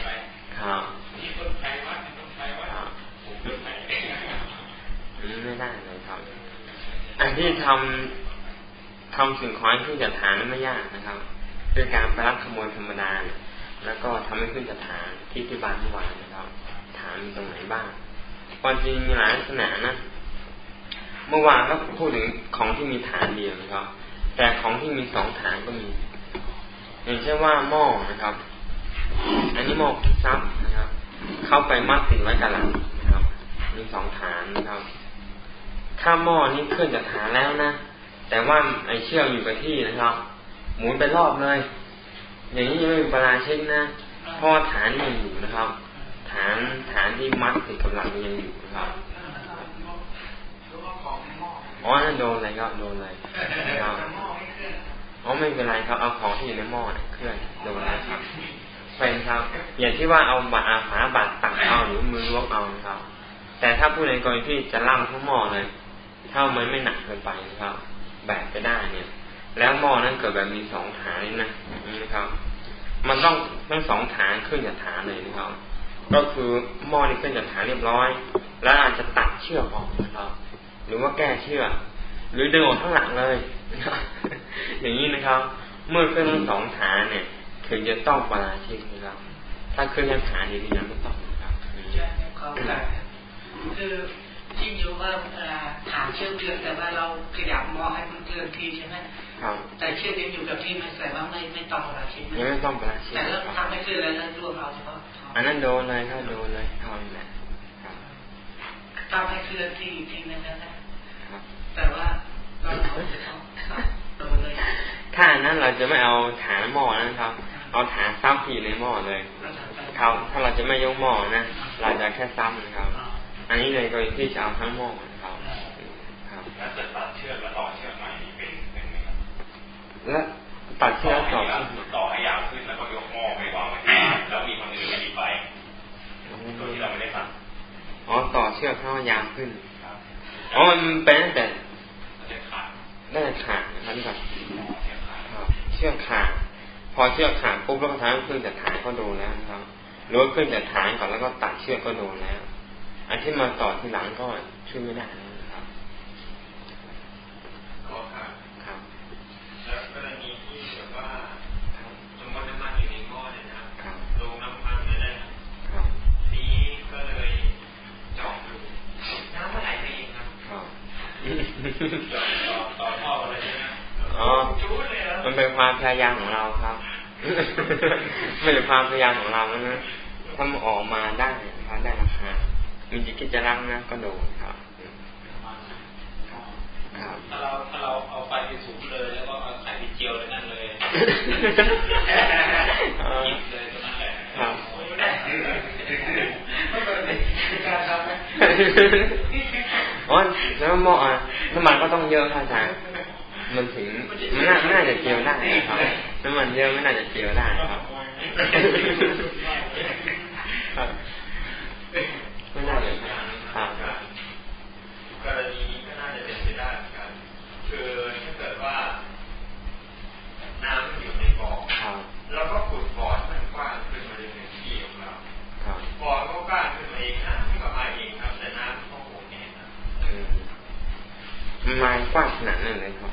ไปครับที่ต้นไผ่วัดต้นไผ่วัดปลูกต้นไผ่ไม่ได้เลยครับ อันที่ทำทำสิ่งของขึ้นจากฐานนั้นไม่ยากนะครับด้วยการไปรับขโมยธรรมดา แล้วก็ทำให้ขึ้นจากฐานที่ที่บ้านที่วานนะครับฐานมีตรงไหนบ้างความจริงมีหลายลักษณะนะเมื่อวานก็พูดถึงของที่มีฐานเดียวนะครับ แต่ของที่มีสองฐานก็มี อย่างเช่นว่าหม้อนะครับ อันนี้หม้อซับนะครับ เข้าไปมัดติดไว้กับหลังนะครับ มีสองฐานนะครับ ถ้าหม้อนี้เคลื่อนจากฐานแล้วนะแต่ว่าไอเชือกอยู่กับที่นะครับ หมุนไปรอบเลย อย่างนี้ยังไม่เป็นปราชิกนะเพราะฐานยังอยู่นะครับ ฐานฐานที่มัดติดกับหลังยังอยู่นะครับอ๋อนั่นโดนเลยครับโดนเลยครับอ๋อไม่เป็นไรครับ เอาของที่อยู่ในหม้อเคลื่อนโดนแล้วครับเป็นครับ อย่างที่ว่าเอาบาอาหาบาดตักเอาหรือมือล้วงเอาครับ แต่ถ้าผู้ในกรณีที่จะล่ำทั้งหม้อเลยเท่ามันไม่หนักเกินไปนะครับ แบกไปได้เนี่ย แล้วหม้อนั้นเกิดแบบมีสองฐานนะ นี่นะครับ มันต้องทั้งสองฐานขึ้นจากฐานเลยนะครับ ก็คือหม้อนี่ขึ้นจากฐานเรียบร้อย แล้วอาจจะตัดเชือกออกนะครับ หรือว่าแก้เชือกหรือดึงออกข้งหลังเลยอย่างนี้นะครับ เมื่อขึ้นทั้งสองฐานเนี่ย ถึงจะต้องปราชิกนะครับถ้าขึ้นแค่ฐานเดียวยังไม่ต้องนะครับคือที่อยู่ว่าฐานเชื่อกเดือนแต่ว่าเราขยับมอให้มันเคลื่อนที่ใช่ไหม แต่เชือกยังอยู่กับที่มันแต่ว่าไม่ไม่ต้องปราชิกยังไม่ต้องปราชิกแต่เราทำให้เคลื่อนแล้วรวมเอาเฉพาะอันนั้นโดนเลยครับโดนเลยทำแหละทำให้เคลื่อนที่ทีนั้นนะแต่ว่าเราโดนเลยถ้าอันนั้นเราจะไม่เอาฐานหม้อนะครับ เอาฐานซ้ำผีในหม้อเลยเขาถ้าเราจะไม่ยกหม้อนะเราจะแค่ซ้ำนะครับ อันนี้เลยก็ที่จะเอาทั้งหม้อนะครับครับแล้วจะตัดเชือกแล้วต่อ และตัดเชือกต่อต่อให้ยาวขึ้นแล้วก็ยกหม้อไปวางไว้ที่แล้วมีคนอื่นมาดีไปโดยที่เราไม่ได้สั่งอ๋อต่อเชือกเข้ายาวขึ้นอ๋อมันเป็นแต่ได้ขาดนะครับนี่ครับเชือกขาดพอเชือกขาดปุ๊บแล้วก็ทำให้ขึ้นจากฐานก็โดนแล้วครับหรือว่าขึ้นจากฐานก่อนแล้วก็ตัดเชือกก็โดนแล้ว อันที่มาต่อทีหลังก็ช่วยไม่ได้ อ๋อ มันเป็นความพยายามของเราครับ ไม่เป็นความพยายามของเรานะถ้ามันออกมาได้ครับได้ราคามันิะคิจะรั้งนะก็โดนครับถ้าเราถ้าเราเอาไฟไปสูงเลยแล้วก็เอาไข่ไปเจียวเลยนั่นเลยกินเลยต้นแหลครับไม่ได้ไได้การทำนะ อ๋อแล้วหม้อน้ำมันก็ต้องเยอะค่ะอาจารย์มันถึงมันน่าน่าจะเจียวได้ครับน้ำมันเยอะไม่น่าจะเจียวได้ครับไม่น่าจะครับกรณีนี้ก็น่าจะเป็นไปได้เหมือนกันคือถ้าเกิดว่า น้ำมันอยู่ในบ่อเราก็ขุดบ่อให้มันกว้างขึ้นมาเลยในที่ของเราบ่อก็กว้างขึ้นมาเองน้ำก็มาเองครับ แต่น้ำก็โหดเองนะมันกว้างขนาดนั้นเลยครับ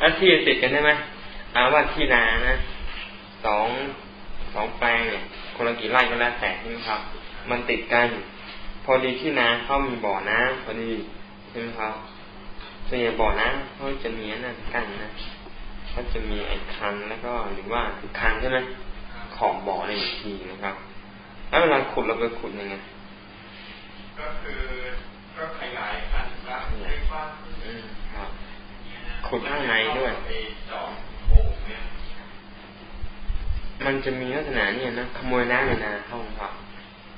อาที่ติดกันได้ไหมอาว่าที่นานะสองสองแปลงเนี่ยคนละกี่ไร่ก็แล้วแต่ใช่ไหมครับ มันติดกัน พอดีที่นาเขามีบ่อน้ำพอดีใช่ไหมครับส่วนใหญ่บ่อน้ำเขาจะมีนั่นกันนะเขาจะมีไอ้คันแล้วก็หรือว่าคันใช่ไหมขอบบ่อในอีกทีนะครับ แล้วเวลาขุดเราไปขุดยังไงก็คือก็ขยายคันครับให้กว้า ขุดข้างในด้วย มันจะมีลักษณะเนี่ยนะขโมยน้ำในนาเข้าครับ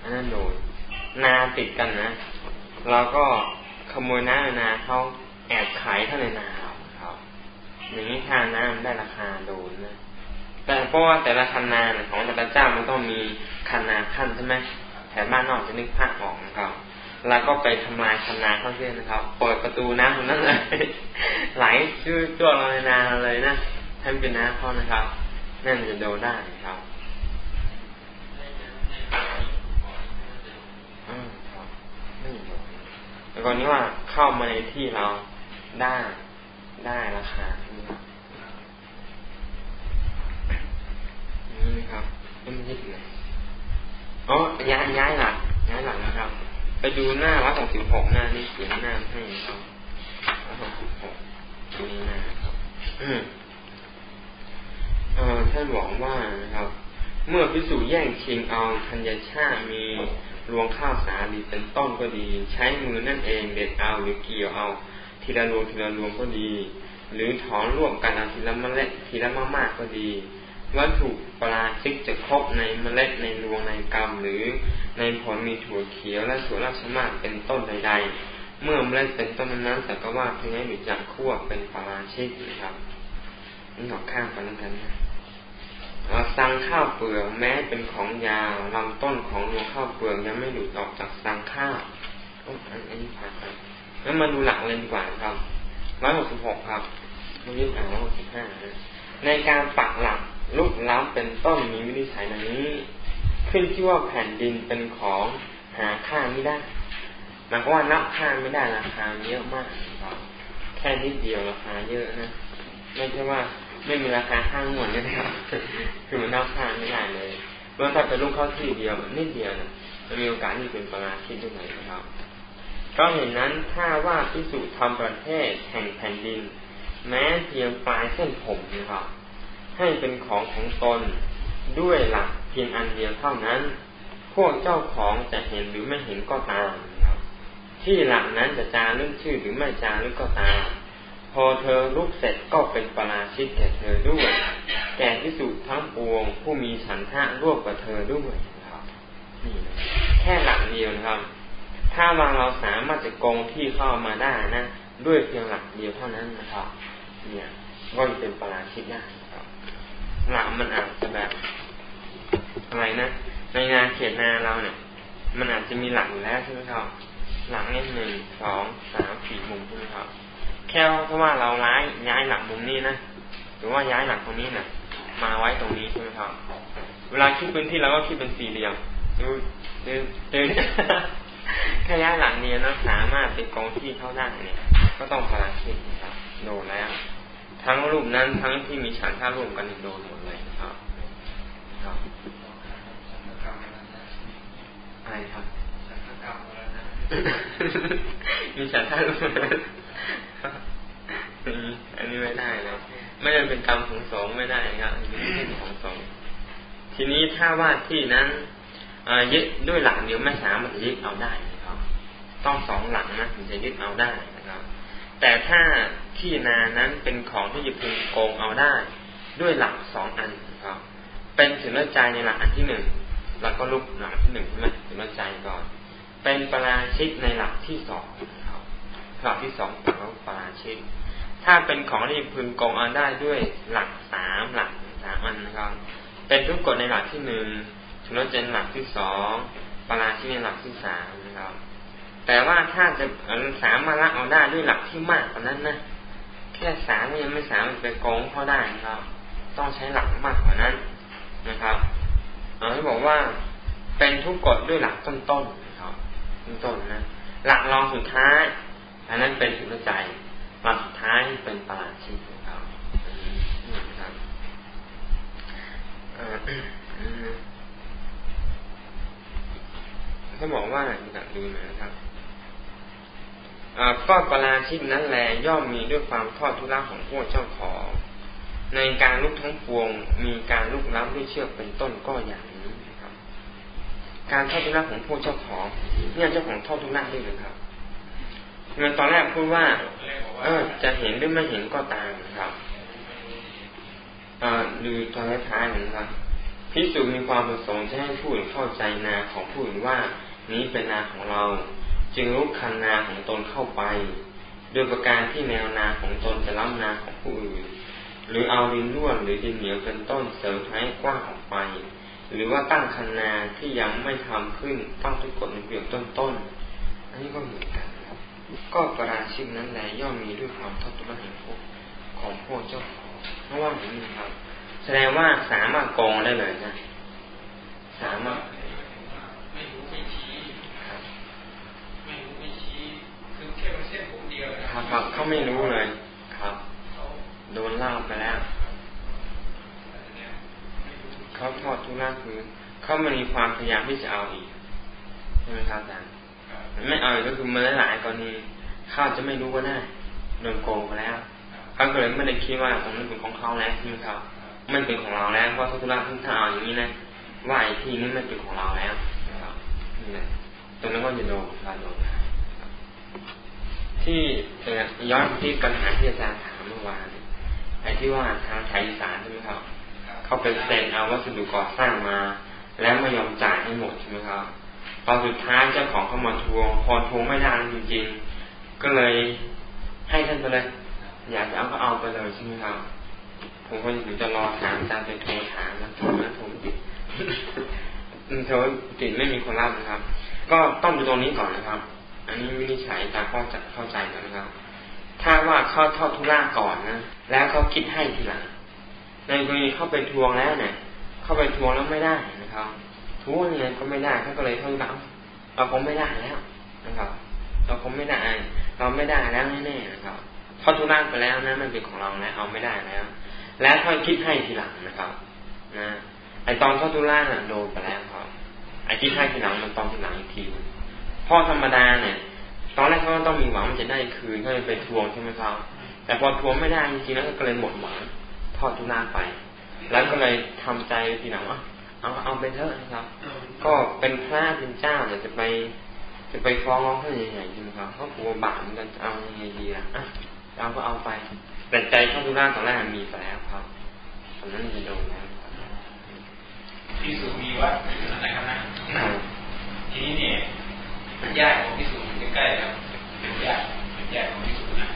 อันนั้นโดนนาติดกันนะเราก็ขโมยน้ำในนาเขาแอบขายเท่าในนาเราครับอย่างนี้ทางน้ำได้ราคาโดนนะแต่เพราะว่าแต่ละคันนาของแต่ละเจ้ามันต้องมีคันนาขั้นใช่ไหมแถวบ้านนอกจะนึกภาพออกนะครับ แล้วก็ไปทำลายคันนาเขาเพื่อนนะครับเปิดประตูน้ำตรงนั้นเลยไหลชื่อตัวเราในนาเลยนะให้เป็นน้ำเขานะครับนั่นจะโดนได้ครับอืมครับไม่โดนแล้วก็นี้ว่าเข้ามาในที่เราได้ได้ราคานี่ครับไม่ใช่ถึงไหนอ๋อย้ายย้ายหลักย้ายหลักนะครับ ไปดูหน้าร้อยหกสิบหกหน้านี่เขียนหน้าให้ครับร้อยหกสิบหกนี่หน้าครับเออท่านบอกว่านะครับ เมื่อพิสูจแย่งชิงเอาธัญชาติมีรวงข้าวสาลีเป็นต้นก็ดี ใช้มือนั่นเองเด็ดเอาหรือเกี่ยวเอา ทีละรวงทีละรวงก็ดี หรือถอนรวมกันเอาทีละเมล็ดทีละมากๆก็ดี วัตถุปราชิกจะครบในเมล็ดในรวงในกรรมหรือในผลมีถั่วเขียวและถั่วราชมาศเป็นต้นใดๆ เมื่อเมล็ดเป็นต้นนั้นแต่ก็ว่าเพียงให้หยุดจากขั้วเป็นปราชิกนะครับนี่หอกข้าวกันแล้วกันนะสังข้าวเปลือกแม้เป็นของยาวลำต้นของรวงข้าวเปลือกยังไม่หลุดออกจากสังข้าวอันนี้ผ่านไปแล้วมาดูหลักเลยดีกว่าครับร้อยหกสิบหกครับไม่ยืดอ่านร้อยหกสิบห้าในการปักหลัก ลุกล้ำเป็นต้นมีวินิจฉัยในนี้ ขึ้นที่ว่าแผ่นดินเป็นของหาค่าไม่ได้หมายความว่านับค่าไม่ได้ราคาเยอะมากครับแค่นิดเดียวราคาเยอะนะไม่ใช่ว่าไม่มีราคาข้างหมดนะครับคือมันนับค่าไม่ได้เลยเมื่อถ้าเป็นลูกเข้าที่เดียวนิดเดียวนะจะมีโอกาสที่เป็นปราชิดด้วยไหมครับก็เห็นนั้นถ้าว่าพิสูจน์ทำประเทศแห่งแผ่นดิน แม้เพียงปลายเส้นผมนะครับ ให้เป็นของของตนด้วยหลักเพียงอันเดียวเท่านั้น พวกเจ้าของจะเห็นหรือไม่เห็นก็ตามที่หลักนั้นจะจารึกชื่อหรือไม่จารึกก็ตาม พอเธอลุกเสร็จก็เป็นปราชิกแก่เธอด้วย แก่ที่สุดทั้งปวง ผู้มีฉันทะร่วมกับเธอด้วยครับนี่แค่หลักเดียวนะครับ ถ้าว่าเราสามารถจะโกงที่เข้ามาได้นะ ด้วยเพียงหลักเดียวเท่านั้นนะครับ เนี่ยก็จะเป็นปราชิกได้ หลักมันอาจจะแบบอะไรนะในนาเขตนาเราเนี่ย มันอาจจะมีหลักอยู่แล้วใช่ไหมครับหลักนี่หนึ่งสองสามสี่มุมใช่ไหมครับแค่เพราว่าเราย้ายย้ายหลักมุมนี้นะหรือว่าย้ายหลักตรงนี้นะ่ะ มาไว้ตรงนี้ใช่ไหมครับ เวลาคิดพื้นที่เราก็คิดเป็นสี่เหลี่ยมดูดูดูแค่ย้ายหลังเนี้ยนะสามารถเป็นกองที่เข้าได้เนี่ย ก็ต้องพลังคิดครับโดนแล้ว ทั้งรูปนั้นทั้งที่มีฉันท่าร่วมกันโดนหมดเลยครับครับอะไรครับมีฉันท่าร่วมอันนี้ไม่ได้นะไม่ได้เป็นกรรมของสงไม่ได้ครับอันนี้ไม่ใช่ของสงทีนี้ถ้าว่าที่นั้นยึดด้วยหลังเดียวไม่สามารถยึดเอาได้ครับ ต้องสองหลังนะถึงจะยึดเอาได้ แต่ถ้าที่นานั้นเป็นของที่จะพึงโกงเอาได้ ด้วยหลักสองอันครับ เป็นสินใจในหลักอันที่หนึ่งแล้วก็ลุกหลักที่หนึ่งใช่ไหมสินใจก่อน เป็นปราชิกในหลักที่สองครับหลักที่สองเป็นปราชิกถ้าเป็นของที่พึงโกงเอาได้ด้วยหลักสามหลักสามอันนะครับ เป็นทุกกฎในหลักที่หนึ่งชุนเจนหลักที่สองปราชิกในหลักที่สาม แต่ว่าถ้าจะสามารถละเอาได้ด้วยหลักที่มากกว่านั้นนะแค่สามยังไม่สามารถไปโกงเขาได้นะครับ ต้องใช้หลักมากกว่านั้นนะครับเอาที่บอกว่าเป็นทุกกฎด้วยหลักต้นๆนะครับต้นๆนะหลักรองสุดท้ายอันนั้นเป็นสุนใจหลักสุดท้ายเป็นปราชิกครับนะครับเขาบอกว่าอยากดูหน่อยนะครับ ก็ปราชิกนั้นแลย่อมมีด้วยความทอดทุระของพวกเจ้าของ ในการลุกทั้งปวง มีการลุกล้ำด้วยเชือกเป็นต้นก็อย่างนี้นะครับ การทอดทุระของพวกเจ้าของเนี่ยเจ้าของทอดทุระด้วยหรือครับเงินตอนแรกพูดว่า เออ จะเห็นหรือไม่เห็นก็ตามครับดูตอนท้ายนะครับพิสูจมีความประสงค์จะให้ผู้อื่นเข้าใจนาของผู้อื่นว่านี้เป็นนาของเรา จึงลุกคันนาของตนเข้าไป โดยประการที่แนวนาของตนจะล้ำนาของผู้อื่น หรือเอาดินร่วนหรือดินเหนียวเป็นต้นเสริมให้กว้างออกไป หรือว่าตั้งคันนาที่ยังไม่ทำขึ้นต้องทุกกฎในเปลี่ยนต้นๆอันนี้ก็เหมือนกันก็ประราชิกนั้นแหละย่อมมีด้วยความทัตุระแห่งพวกของพวกเจ้าของเพราะว่าอย่างนี้ครับ แสดงว่าสามารถโกงได้เลยนะ สามารถไม่รู้ไม่ชี้ครับไม่รู้ไม่ชี้ คือแค่เป็นเส้นผมเดียวครับครับเขาไม่รู้เลยครับ โดนล่าไปแล้วเขาทอดทุกข์คือเขาไม่มีความพยายามที่จะเอาอีกใช่ไหมครับอาจารย์ไม่เอาก็คือมันหลายกรณีข้าจะไม่รู้ก็ได้โดนโกงไปแล้วเขาก็เลยไม่ได้คิดว่าตรงนี้เป็นของเขาแล้วใช่ไหมครับไม่เป็นของเราแล้วเพราะทุกท่านถ้าเอาอย่างนี้นะว่าไอ้ที่นี้ไม่เป็นของเราแล้วนะครับนี่แหละตรงนั้นก็จะโดนการโดน ที่ย้อนที่ปัญหาที่อาจารย์ถามเมื่อวานไอ้ที่ว่าทางไทยอีสานใช่ไหมครับ เขาเป็นเซ็นเอาวัสดุก่อสร้างมา แล้วไม่ยอมจ่ายให้หมดใช่ไหมครับตอนสุดท้ายเจ้าของเข้ามาทวง พอทวงไม่ได้จริงๆ ก็เลยให้ท่านไปเลย อยากจะเอาก็เอาไปเลยใช่ไหมครับ ผมก็ถึงจะรอถามอาจารย์ไปโทรถามแล้วโทรนะโทรติดโทรติดไม่มีคนรับนะครับ ก็ต้องดูตรงนี้ก่อนนะครับ อันนี้วินิจฉัยตามข้อจเข้าใจนะครับ ถ้าว่าเข้าทอดทุล่าก่อนนะแล้วเขาคิดให้ทีหลังในกรณีเข้าไปทวงแล้วเนี่ย เข้าไปทวงแล้วไม่ได้นะครับทุกเงินก็ไม่ได้เขาก็เลยเท่านั้นเราคงไม่ได้แล้วนะครับ เราคงไม่ได้ เราไม่ได้แล้วแน่ๆนะครับเพราะทุร่าไปแล้วนะมันเป็นของเราแล้วเอาไม่ได้แล้ว แล้วค่อยคิดให้ทีหลังนะครับนะไอตอนเข้าทุร่างอะโดนไปแล้วครับไอคิดให้ทีหลังมันตอนทีหลังอีกที พ่อธรรมดาเนี่ย ตอนแรกเขาต้องมีหวังมันจะได้คืนเขาเลยไปทวงใช่ไหมครับแต่พอทวงไม่ได้จริงๆแล้วก็เลยหมดหวังทอดทุร่างไป แล้วก็เลยทำใจทีหลังว่าเอาเอาไปเถอะนะครับ ก็เป็นพระเป็นเจ้าเนี่ยจะไปจะไปฟ้องร้องเขาอย่างไรจริงครับเขากลัวบาปมันจะเอายังไงดีล่ะเอาก็เอาไป แต่ใจเข้าทุร่างตอนแรกมีไปแล้วครับตอนนั้นจะโดนแล้วพิสูจมีวัดอะไรครับนะทีนี้เนี่ย ญาติของพิสูจน์ใกล้ๆครับเป็นญาติเป็นญาติของพิสูจน์นะ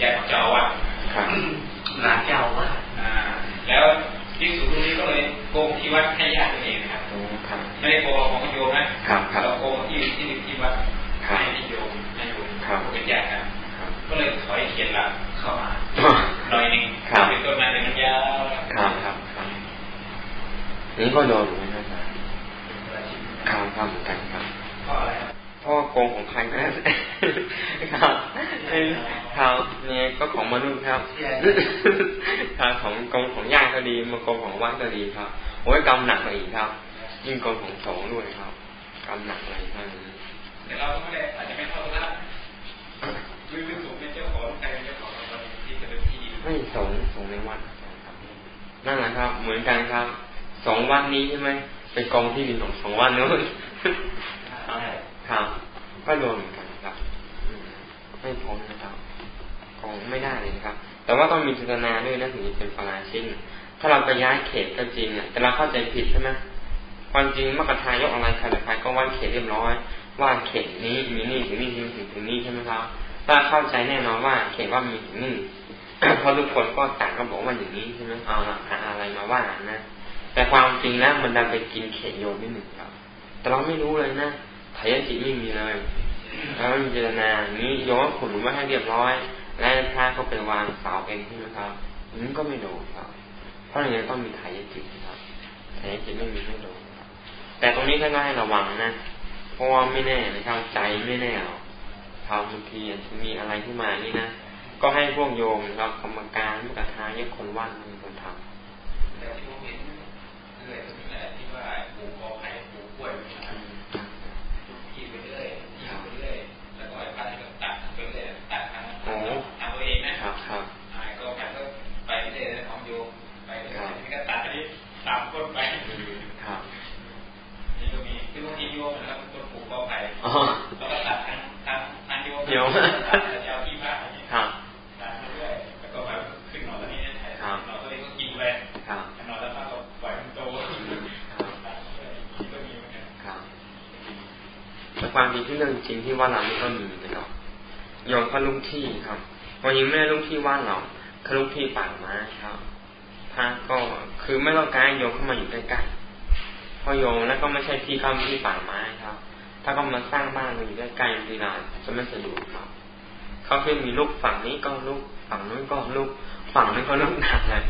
ญาติของเจ้าวัดหลานเจ้าวัดแล้วพิสูจน์ตรงนี้ก็เลยโกงที่วัดให้ญาติตัวเองนะครับไม่ได้โกงของโยมนะเราโกงที่ที่ที่วัดให้โยมให้โยมเป็นญาติกันก็เลยถอยเขียนละเข้ามาหน่อยนึงเป็นต้นมาเป็นยาวครับครับนี่ก็โดนเหมือนกันครับครับเหมือนกันครับเพราะอะไร พ่อโกงของใครนะครับครับเนี่ยก็ของมนุษย์ครับครับของกองของญาติก็ดีมาโกงของวัดก็ดีครับโอ้ยกรรมหนักไปอีกครับ ยิ่งโกงของสงฆ์ด้วยครับกรรมหนักอะไรท่านแต่เราไม่ได้อาจจะไม่เท่ากันไม่รู้สูงเป็นเจ้าของใครเป็นเจ้าของเราที่จะไปไม่สงสงในวัดนั่นแหละครับ เหมือนกันครับสองวัดนี้ใช่ไหมเป็นกองที่ดินของสองวัดนู้น ครับ ก็โดนเหมือนกันครับไม่พ้นนะครับกองไม่ได้เลยครับ แต่ว่าต้องมีเจตนาด้วยนะถึงจะเป็นปราชินถ้าเราไปย้ายเขตก็จริงแต่เราเข้าใจผิดใช่ไหมความจริงมรรคทายกอะไรใครแต่ใครก็ว่าเขตเรียบร้อย ว่าเขตนี้มีนี่ถึงนี่ถึงถึงนี่ใช่ไหมครับถ้าเข้าใจแน่นอนว่าเขตว่ามีถึงนี่เพราะทุกคนก็ต่างก็บอกว่าอย่างนี้ใช่ไหมเอาหลักฐานอะไรมาว่านะแต่ความจริงแล้วมันดันไปกินเขตโยนนิดหนึ่งครับ แต่เราไม่รู้เลยนะ ไถยจิตไม่มีเลยแล้วมีเจตนานี้โยนขุนไว้ให้เรียบร้อย และถ้าเขาไปวางเสาเองใช่ไหมครับนี้ก็ไม่โดนครับ เพราะอย่างนี้ต้องมีไถยจิตครับไถยจิตไม่มีไม่โดนครับแต่ตรงนี้ท่านก็ให้ระวังนะ เพราะว่าไม่แน่นะครับใจไม่แน่หรอกทำบางทีอาจจะมีอะไรที่มานี่นะ ก็ให้พวกโยมครับกรรมการมุกทายอะคนว่านมีคนทำแต่ที่ผมเห็นเรื่อยๆนี่แหละที่ว่าปลูกกอไผ่ปลูกกล้วยที่ไปเรื่อยที่ไปเรื่อยแล้วก็ไอ้พันก็ตัดไปเรื่อยตัดทางทางตัวเองนะครับครับไอ้ก็แผ่ก็ไปเรื่อยของโยมไปเรื่อยนี่ก็ตัดไปตามก้นไปครับนี่ก็มีคือบางทีโยมนะครับต้นปลูก กอไผ่แล้วก็ตัดทางทางทางโยมโยมจะเอาที่พระครับตัดเรื่อยแล้วก็แบบขึ้นหน่อตัวนี้ครับหน่อตัวนี้ก็กินไปครับน่อแล้วก็ปล่อยมันโตแต่ความจริงที่เรื่องจริงที่ว่าเรานี่ก็มีนะครับโยมก็ลุกที่ครับวันนี้ไม่ได้ลุกที่ว่านเราเขาลุกที่ป่าไม้ครับพระก็คือไม่ต้องการโยมเข้ามาอยู่ใกล้ๆพอโยมแล้วก็ไม่ใช่ที่เข้าที่ป่าไม้ ถ้าก็มาสร้างบ้านมาอยู่ใกล้ๆทีนาจะไม่สะดวกครับเขาคือมีลูกฝั่งนี้ก็ลูกฝั่งนู้นก็ลูกฝั่งนี้ก็ลูกหนักเลย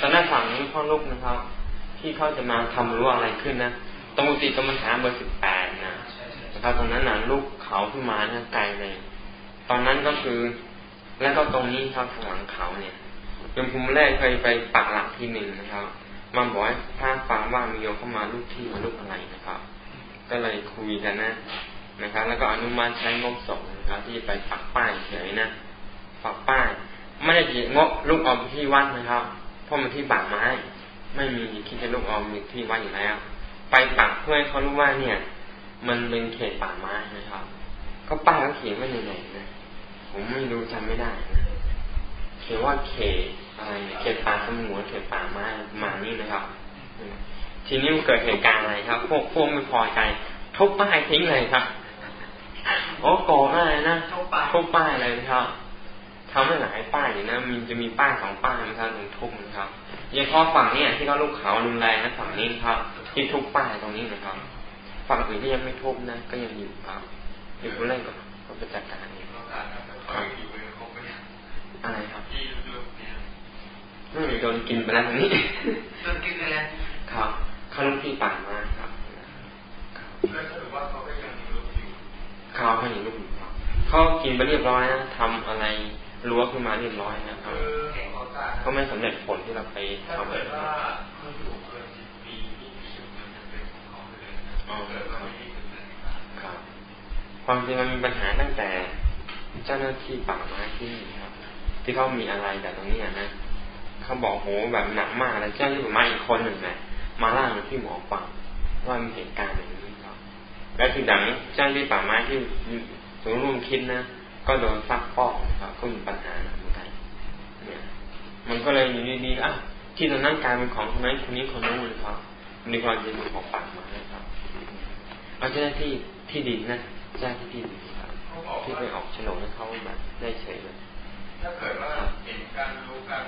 ตอนนั้นฝั่งนี้พ่อลูกนะครับ ที่เขาจะมาทำรั้วอะไรขึ้นนะตรงติกรรมฐานเบอร์สิบแปดนะนะครับตรงนั้นน่ะลูกเขาขึ้นมาเนี่ยไกลเลย ตอนนั้นก็คือแล้วก็ตรงนี้ครับทางหลังเขาเนี่ยยมภูมิแรกเคยไปปักหลักที่หนึ่งนะครับมาบอกให้ถ้าฟังว่ามีโยเข้ามาลูกที่มาลูกอะไรนะครับ ก็เลยคุยกันนะนะครับ แล้วก็อนุมัติใช้งบส่งนะครับ ที่ไปปักป้ายเฉยนะปักป้าย ไม่ได้จีงบลูกออมที่วัดนะครับเพราะมันที่ป่าไม้ไม่มีคิดจะลูกออมมีที่วัดอยู่แล้ว ไปปักเพื่อให้เขารู้ว่าเนี่ย มันเป็นเขตป่าไม้นะครับ ก็ป้ายเขาเขียนว้ในไหนนะผมไม่รู้จำไม่ได้นะเขียนว่าเขตอะไรเขตป่าสมุนเขตป่าไม้มานี่นะครับ ทีนี้มันเกิดเหตุการณ์อะไรครับ พวกพวกไม่พอใจทุบป้ายทิ้งเลยครับโอ้โกรธมากนะทุบป้ายเลยครับทำให้หลายป้ายอย่างนะมีจะมีป้ายสองป้ายนะครับถึงทุบนะครับยังพอฝั่งนี้ที่เขาลูกเขารุนแรงนะฝั่งนี้ครับ ที่ทุบป้ายตรงนี้นะครับ ฝั่งอื่นที่ยังไม่ทุบนะก็ยังอยู่ครับอยู่ผู้เล่นก็ก็ไปจัดการเองอะไรครับไม่โดนกินไปแล้วนี้โดนกินไปแล้วครับ เขาลุกที่ป่ามาครับก็ถือว่าเขาก็ยังมีลูกอยู่เขาเขายังลูกอยู่ครับเขากินไปเรียบร้อยนะทำอะไรรั้วขึ้นมาเรียบร้อยนะครับเขาไม่สำเร็จผลที่เราไปทำเลยครับครับความจริงมันมีปัญหาตั้งแต่เจ้าหน้าที่ป่าไม้ที่นี่ครับ ที่เขามีอะไรแต่ตรงนี้นะเขาบอกโหแบบหนักมากเลยเจ้าหน้าที่ป่าไม้อีกคนหนึ่งนะ มาล่าที่หมอฟังว่ามีเหตุการณ์อย่างนี้ครับ และทีหลังเจ้าหน้าที่ป่าไม้ที่สูงร่วมคิดนะก็โดนซักฟอกนะครับก็มีปัญหาเหมือนกันเนี่ย มันก็เลยอยู่ดีๆอะที่ตรงนั้นกลายเป็นของคนนั้นคนนี้คนนู้นครับมีความจริงของปาไม้ครับเอาเจ้าหน้าที่ที่ดินนะเจ้าที่ดินครับที่ไปออกโฉนดให้เขาแบบได้เฉยเลยถ้าเกิดว่าเห็นการรู้กัน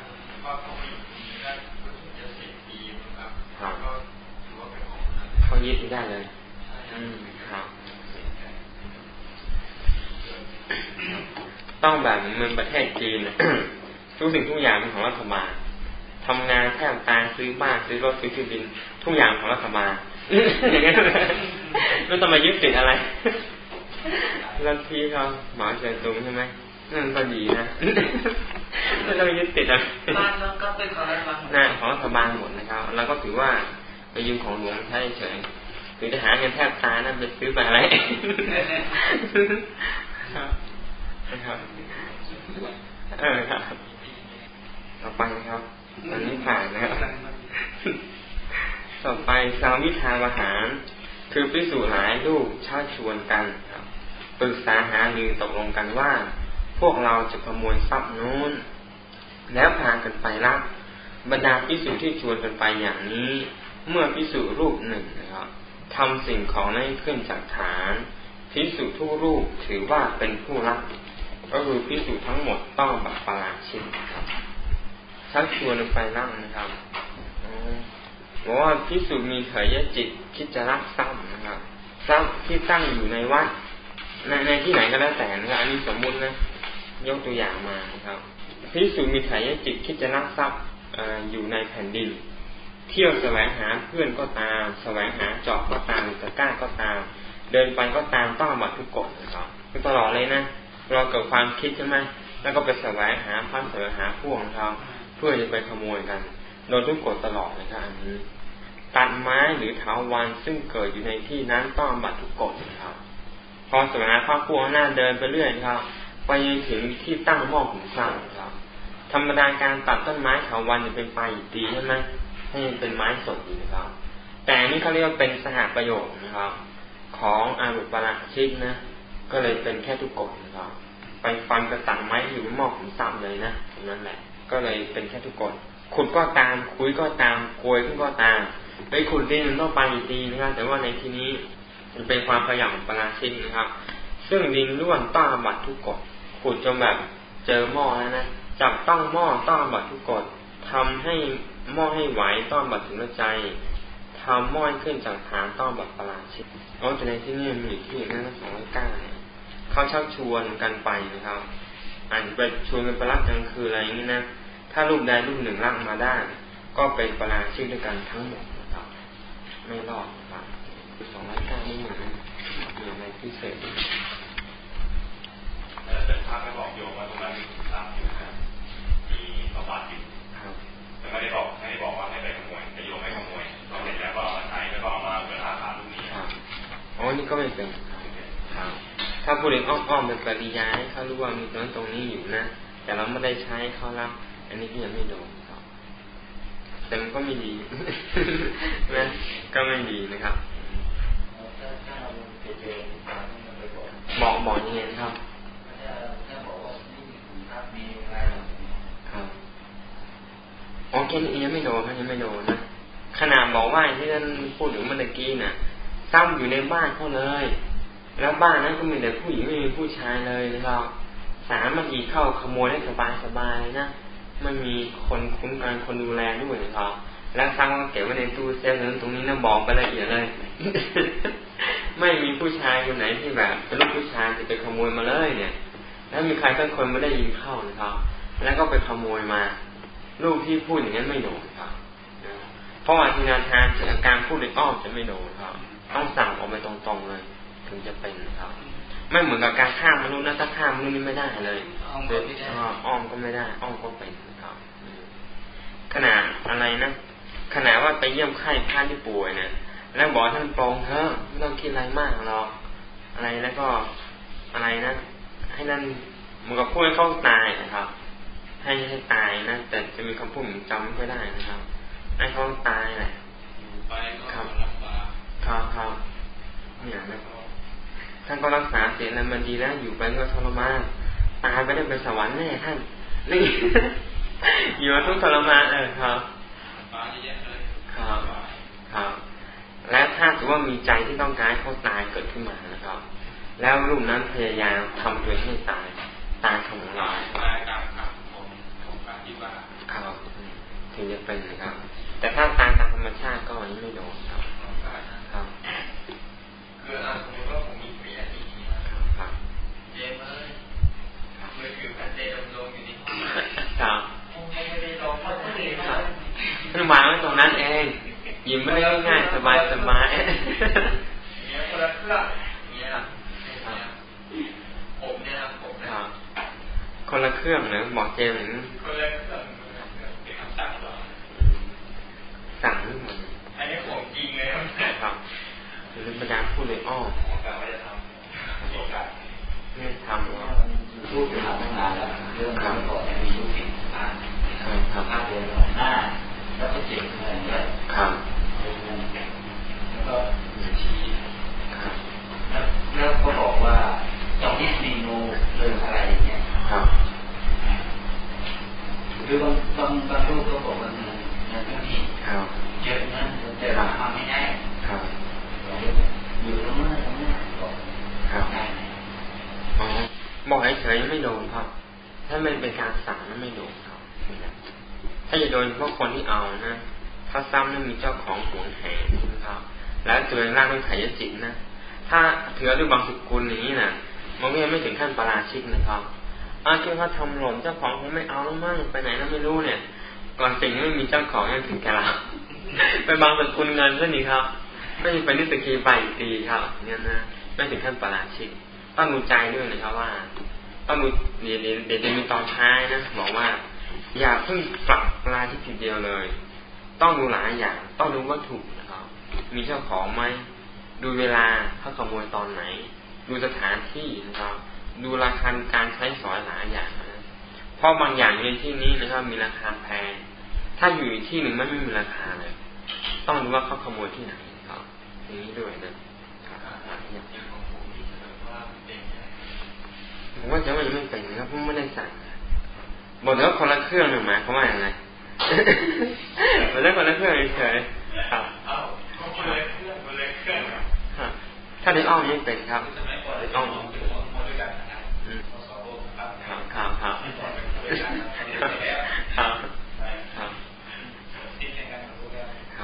ว่าเขาไม่อยู่ที่นี่ได้รู้สึกจะสิบปีนะ ครับเขายึดไม่ได้เลย อืมครับ ต้องแบบเหมือนประเทศจีนทุกสิ่งทุกอย่างเป็นของรัฐบาลทำงานแทบตายซื้อบ้านซื้อรถซื้อเครื่องบิน ทุกอย่างของรัฐบาลอย่างนี้ไม่ต้องมายึดติดอะไรลัทธิเขาหมาเฉินตุงใช่ไหม นั่นก็ดีนะไม่ต้องยึดติดอะไรบ้านก็เป็นของรัฐบาลนะของรัฐบาลหมดนะครับเราก็ถือว่าไปยืมของหลวงใช้เฉยถึงจะหาเงินแทบตานั่นไปซื้อไปอะไรนะครับเออครับต่อไปนะครับอันนี้ผ่านนะครับต่อไปสาวิทาวหาร คือพิสูจหลายลูกชักชวนกันครับปรึกษาหารือตกลงกันว่า พวกเราจะขโมยทรัพย์นู้น แล้วพากันไปรับบรรดาพิสูจที่ชวนกันไปอย่างนี้ เมื่อพิสูจรูปหนึ่งนะครับทำสิ่งของนั้นขึ้นจากฐานพิสูจทุกรูปถือว่าเป็นผู้รับก็คือพิสูจทั้งหมดต้องบัตรปราชิกครับชักชวนไปนั่งนะครับบอกว่าพิสูจมีเถยจิตคิดจะรักทรัพย์นะครับทรัพย์ที่ตั้งอยู่ในวัดในในที่ไหนก็แล้วแต่นะครับอันนี้สมมุตินะ ยกตัวอย่างมาครับพิสูจมีเถยจิตคิดจะรักทรัพย์อยู่ในแผ่นดิน เที่ยวแสวงหาเพื่อนก็ตามแสวงหาจอบก็ตามตะกร้าก็ตาม เดินไปก็ตามต้องบัตรทุกกฎนะครับตลอดเลยนะ เราเกิดความคิดใช่ไหมแล้วก็ไปแสวงหาพันแสวงหาพวกของเขาเพื่อจะไปขโมยกันโดนทุกกฎตลอดนะครับอันนี้ตัดไม้หรือเถาวันซึ่งเกิดอยู่ในที่นั้นต้องบัตรทุกกฎนะครับพอแสวงหาพวกพวกหน้าเดินไปเรื่อยครับ ไปยังถึงที่ตั้งหม้อหุงข้าวครับ ธรรมดาการตัดต้นไม้เถาวันจะเป็นไปอีกตีใช่ไหมให้เป็นไม้สดอยู่นะครับ แต่นี่เขาเรียกว่าเป็นสหประโยชน์นะครับ ของอาบุปราชิกนะ ก็เลยเป็นแค่ทุกกฎนะครับ ไปฟันกระตังไม้อยู่หม้อขุนซ้ำเลยนะตรงนั้นแหละ ก็เลยเป็นแค่ทุกกฎขุดก็ตาม คุยก็ตามโกยขึ้นก็ตาม ไปขุดดินมันต้องไปดีนะครับ แต่ว่าในที่นี้มันเป็นความขยันปราชิกนะครับ ซึ่งดินล้วนต้องบัตรทุกกฎ ขุดจนแบบเจอหม้อแล้วนะจับต้องหม้อต้องบัตรทุกกฎทำให้หม้อให้ไหวต้องบัตรถึงใจทำหม้อขึ้นจากฐานต้องบัตรปราชิกอ๋อแต่ในที่นี้มีที่นั่นสองร้อยเก้าเนี่ยเขาชักชวนกันไปนะครับอาจจะไปชวนกันไปรักกลางคืนอะไรอย่างนี้นะถ้ารูปใดรูปหนึ่งรักมาได้ ก็เป็นปราชิกด้วยกันทั้งหมดนะครับ ไม่รอดนะครับสองร้อยเก้าไม่เหมือนมีอะไรพิเศษ สมบัติอยู่แต่ไม่ได้บอกไม่ได้บอกว่าให้ไปขโมยแต่โยมไม่ขโมยเราเห็นแล้วก็ใช้แล้วก็เอามาเป็นอาหารลูกนี้อ๋อนี่ก็ไม่เป็นครับถ้าพูดถึงอ้อมๆเป็นปริยายเขารู้ว่ามีตรงนั้นตรงนี้อยู่นะ แต่เราไม่ได้ใช้เขารับ อันนี้ก็ยังไม่โดนครับ แต่มันก็ไม่ดีนะก็ไม่ดีนะครับบอกบอกยังไงครับ อ๋อแค่นี้ยังไม่โดนมันยังไม่โดนนะขนาดบอกว่าที่ท่านพูดถึงเมื่อกี้น่ะซ้ำอยู่ในบ้านเขาเลย แล้วบ้านนั้นก็มีแต่ผู้หญิงไม่มีผู้ชายเลยนะครับสามารถอีเข้าขโมยได้สบายสบายนะไม่มีคนคุ้มกันคนดูแลด้วยนะครับแล้วสร้างก็เก็บไว้ในตู้เซฟนั้นตรงนี้นะบอกไปละเอียดเลย ไม่มีผู้ชายคนไหนที่แบบเป็นลูกผู้ชายจะไปขโมยมาเลยเนี่ย แล้วมีใครสักคนไม่ได้ยินเข้านะครับ แล้วก็ไปขโมยมา ลูกที่พูดอย่างนั้นไม่โดนครับเพราะว่าทีนาทานอาการพูดในอ้อมจะไม่โดนครับ ต้องสั่งออกไปตรงๆเลย ถึงจะเป็นครับ ไม่เหมือนกับการข้ามมนุษย์นะถ้าข้ามมนุษย์นี่ไม่ได้เลยอ้อมก็ไม่ได้อ้อมก็ไม่ได้อ้อมก็เป็นครับขนาดอะไรนะขนาดว่าไปเยี่ยมไข้พระที่ป่วยเนี่ยแล้วบอกท่านปองเถอะไม่ต้องคิดอะไรมากหรอกอะไรแล้วก็อะไรนะให้นั่นเหมือนกับพูดให้เขาตายนะครับ ให้ให้ตายนะแต่จะมีคำพูดผมจำไม่ได้นะครับให้เขาตายแหละครับครับครับเนี่ยนะท่านก็รักษาเสียนั้นมันดีแล้วอยู่ไปก็ทรมานตายไปได้ไปสวรรค์แน่ท่านนี่อยู่มาทุกทรมานเออครับครับครับ และถ้าถือว่ามีใจที่ต้องการเขาตายเกิดขึ้นมานะครับ แล้วรูปนั้นพยายามทำตัวให้ตายตายของเรา ครับถึงจะเป็นนะครับ แต่ถ้าตายตามธรรมชาติก็อันนี้ไม่โดนครับครับคืออาสมมติว่าผมมีเจมเลยมือถือแผ่นเจดมลงอยู่นห้องครับไม่ได้ลงเพราะคนอื่นมันวางไว้ตรงนั้นเองยิ้มไม่ได้ง่ายสบายสบายเนี่ยคนละเครื่องเนี่ยผมเนี่ยผมครับ คนละเครื่องเนอะบอกเจมส์คนละเครื่องเป็นคำสั่งหรอสั่งนี่เหมือนอันนี้ของจริงเลยครับคือเป็นการพูดเลยอ้อแต่ว่าจะทำไม่ทำพูดมาตั้งนานแล้วเรื่องการก่อนมีลูกศิษย์อ่านครับภาพเดินหน้าแล้วก็เจ็บอะไรอย่างเงี้ยครับแล้วก็ชี้ครับแล้วแล้วก็บอกว่าจองดิสนีโนเรื่องอะไรอย่างเงี้ย ครับหรือบางบางบางรูปก็บอกว่าเงินเงินเท่านี้เยอะนะแต่เราคาไม่ได้ครับอยู่ตรงนั้นตรงนั้นบอกครับอ๋อบอกเฉยๆไม่โดนครับ ถ้าไม่เป็นการสั่งนั้นไม่โดนครับถ้าจะโดนพราะคนที่เอานะถ้าซ้ำนั้นมีเจ้าของหวงแหนนะครับ แล้วตัวร่างต้องไถ่ยจิตนะถ้าเถือด้วยบางสกุลอย่างนี้นะมันก็ยังไม่ถึงขั้นปราชิกนะครับ อาคิดว่าทำหล่นเจ้าของคงไม่เอาแล้วมั่งไปไหนแล้วไม่รู้เนี่ย ก่อนสิ่งไม่มีเจ้าของยังถึงแก่เราไปบางสกุลเงินซะนี่ครับ ไม่เป็นนิสกีไปตีครับเนี่ยนะไม่ถึงขั้นประราชิกต้องดูใจด้วยนะครับว่าต้องดูเดี๋ยวเดี๋ยวจะมีตอนท้ายนะบอกว่า อย่าเพิ่งฝักปลาที่ทีเดียวเลย ต้องดูหลายอย่าง ต้องดูวัตถุนะครับ มีเจ้าของไหมดูเวลาเขาขโมยตอนไหน ดูสถานที่นะครับ ดูราคาการใช้สอยหลายอย่างนะเพราะบางอย่างในที่นี้นะครับมีราคาแพง ถ้าอยู่ที่หนึ่งมันไม่มีราคาเลย ต้องดูว่าเขาขโมยที่ไหนครับอย่างนี้ด้วยนะผมว่าจะไม่ไม่เป็นนะครับผมไม่ได้สั่งบอกแล้วคนละเครื่องหนึ่งหมายเขาว่าอย่างไรบอกแล้วคนละเครื่องเฉยครับคนละเครื่องคนละเครื่องถ้าในอ้อมไม่เป็นครับอ้อม ครับครับครับครับครับค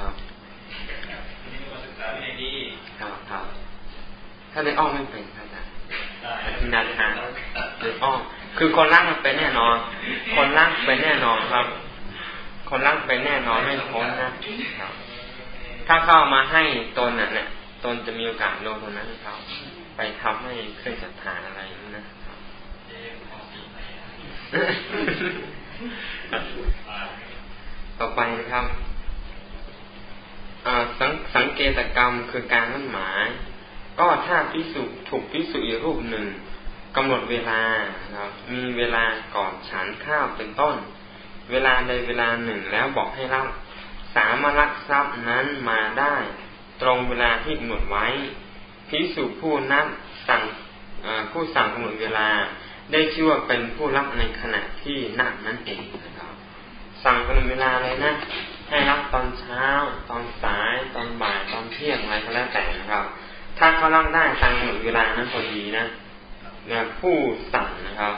รับครับถ้าในอ้อมไม่เป็นครับอินาทานหรืออ้อมคือคนรักมันเป็นแน่นอน คนรักเป็นแน่นอนครับ คนรักเป็นแน่นอนไม่พ้นนะครับ ถ้าเข้ามาให้ตนน่ะเนี่ยตนจะมีโอกาสโดนตรงนั้นครับไปทำให้เครื่องจัดทานอะไร ต่อไปนะครับสังสังเกตกรรมคือการมั่นหมาย ก็ถ้าพิสุถูกพิสุอีกรูปหนึ่งกำหนดเวลาครับมีเวลาก่อนฉันข้าวเป็นต้น เวลาใดเวลาหนึ่งแล้วบอกให้รับ สามารถรักทรัพย์นั้นมาได้ ตรงเวลาที่กำหนดไว้พิสุผู้นัดสั่งผู้สั่งกำหนดเวลา ได้ชื่อว่าเป็นผู้รับในขณะที่นัดนั้นเองนะครับ สั่งกำหนดเวลาเลยนะ ให้รับตอนเช้า ตอนสาย ตอนบ่าย ตอนเที่ยงอะไรก็แล้วแต่นะครับ ถ้าเขาล่างได้ตามหมดเวลานั้นพอดีนะนะผู้สั่งนะครับ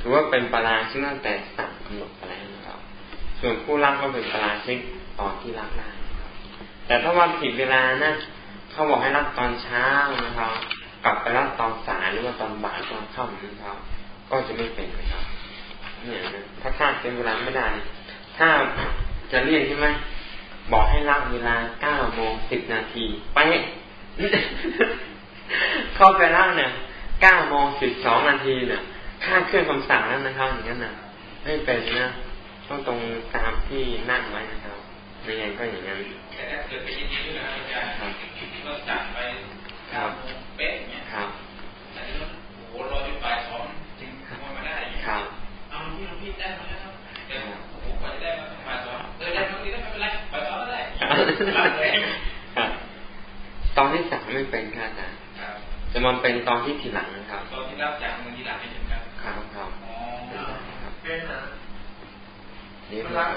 ถือว่าเป็นปราชิกตั้งแต่สั่งกำหนดไปแล้วนะครับ ส่วนผู้รักก็เป็นปราชิกตอนที่รักได้แต่ถ้าว่าผิดเวลานะเขาบอกให้รับตอนเช้านะครับ กลับไปรับตอนสายหรือว่าตอนบ่ายตอนค่ำนะครับ ก็จะไม่เป็นนะครับเนี่ยนะถ้าคาดเป็นเวลาไม่ได้ ถ้าจะเรียกใช่ไหมบอกให้รับเวลาเก้าโมงสิบนาทีไปเข้าไปล่างเนี่ยเก้าโมงสิบสองนาทีเนี่ยค่าเครื่องคำสั่งแล้วนะครับอย่างนั้นนะไม่เป็นนะต้องตรงตามที่นั่งไว้นะครับไม่งั้นก็อย่างนั้นแค่เกิดไปยินดีด้วยนะครับอาจารย์ครับก็สั่งไปครับเป๊ะเนี่ยครับแต่นี้โอ้โหรอจนบ่ายสองจึงมาได้ ครับเอาพี่ลงพี่ได้มาแล้วครับเดี๋ยวโอ้โหกว่าจะได้มาบ่ายสองเออได้ตรงนี้ก็ไม่เป็นไรบ่ายสองก็ได้ครับตอนที่สามไม่เป็นค่ะอาจารย์จะมาเป็นตอนที่ทีหลังนะครับ ตอนที่รับจากมือทีหลังไม่ใช่ครับครับครับเป็นเหรอนี่ร่าง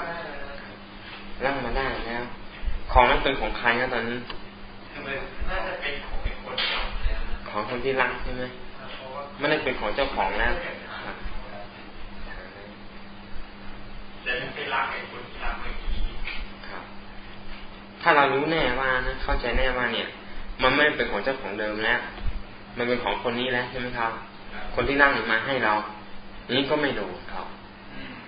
ร่างมาได้แล้ว ของนั้นเป็นของใครครับตอนนี้น่าจะเป็นของคนของคนที่รักใช่ไหมไม่ได้เป็นของเจ้าของแล้ว แต่เป็นรักไอ้คนที่รักเมื่อกี้ครับ ถ้าเรารู้แน่ว่านะเข้าใจแน่ว่าเนี่ย มันไม่เป็นของเจ้าของเดิมแล้วมันเป็นของคนนี้แล้วใช่ไหมครับ คนที่นั่งมาให้เรานี้ก็ไม่โดนครับ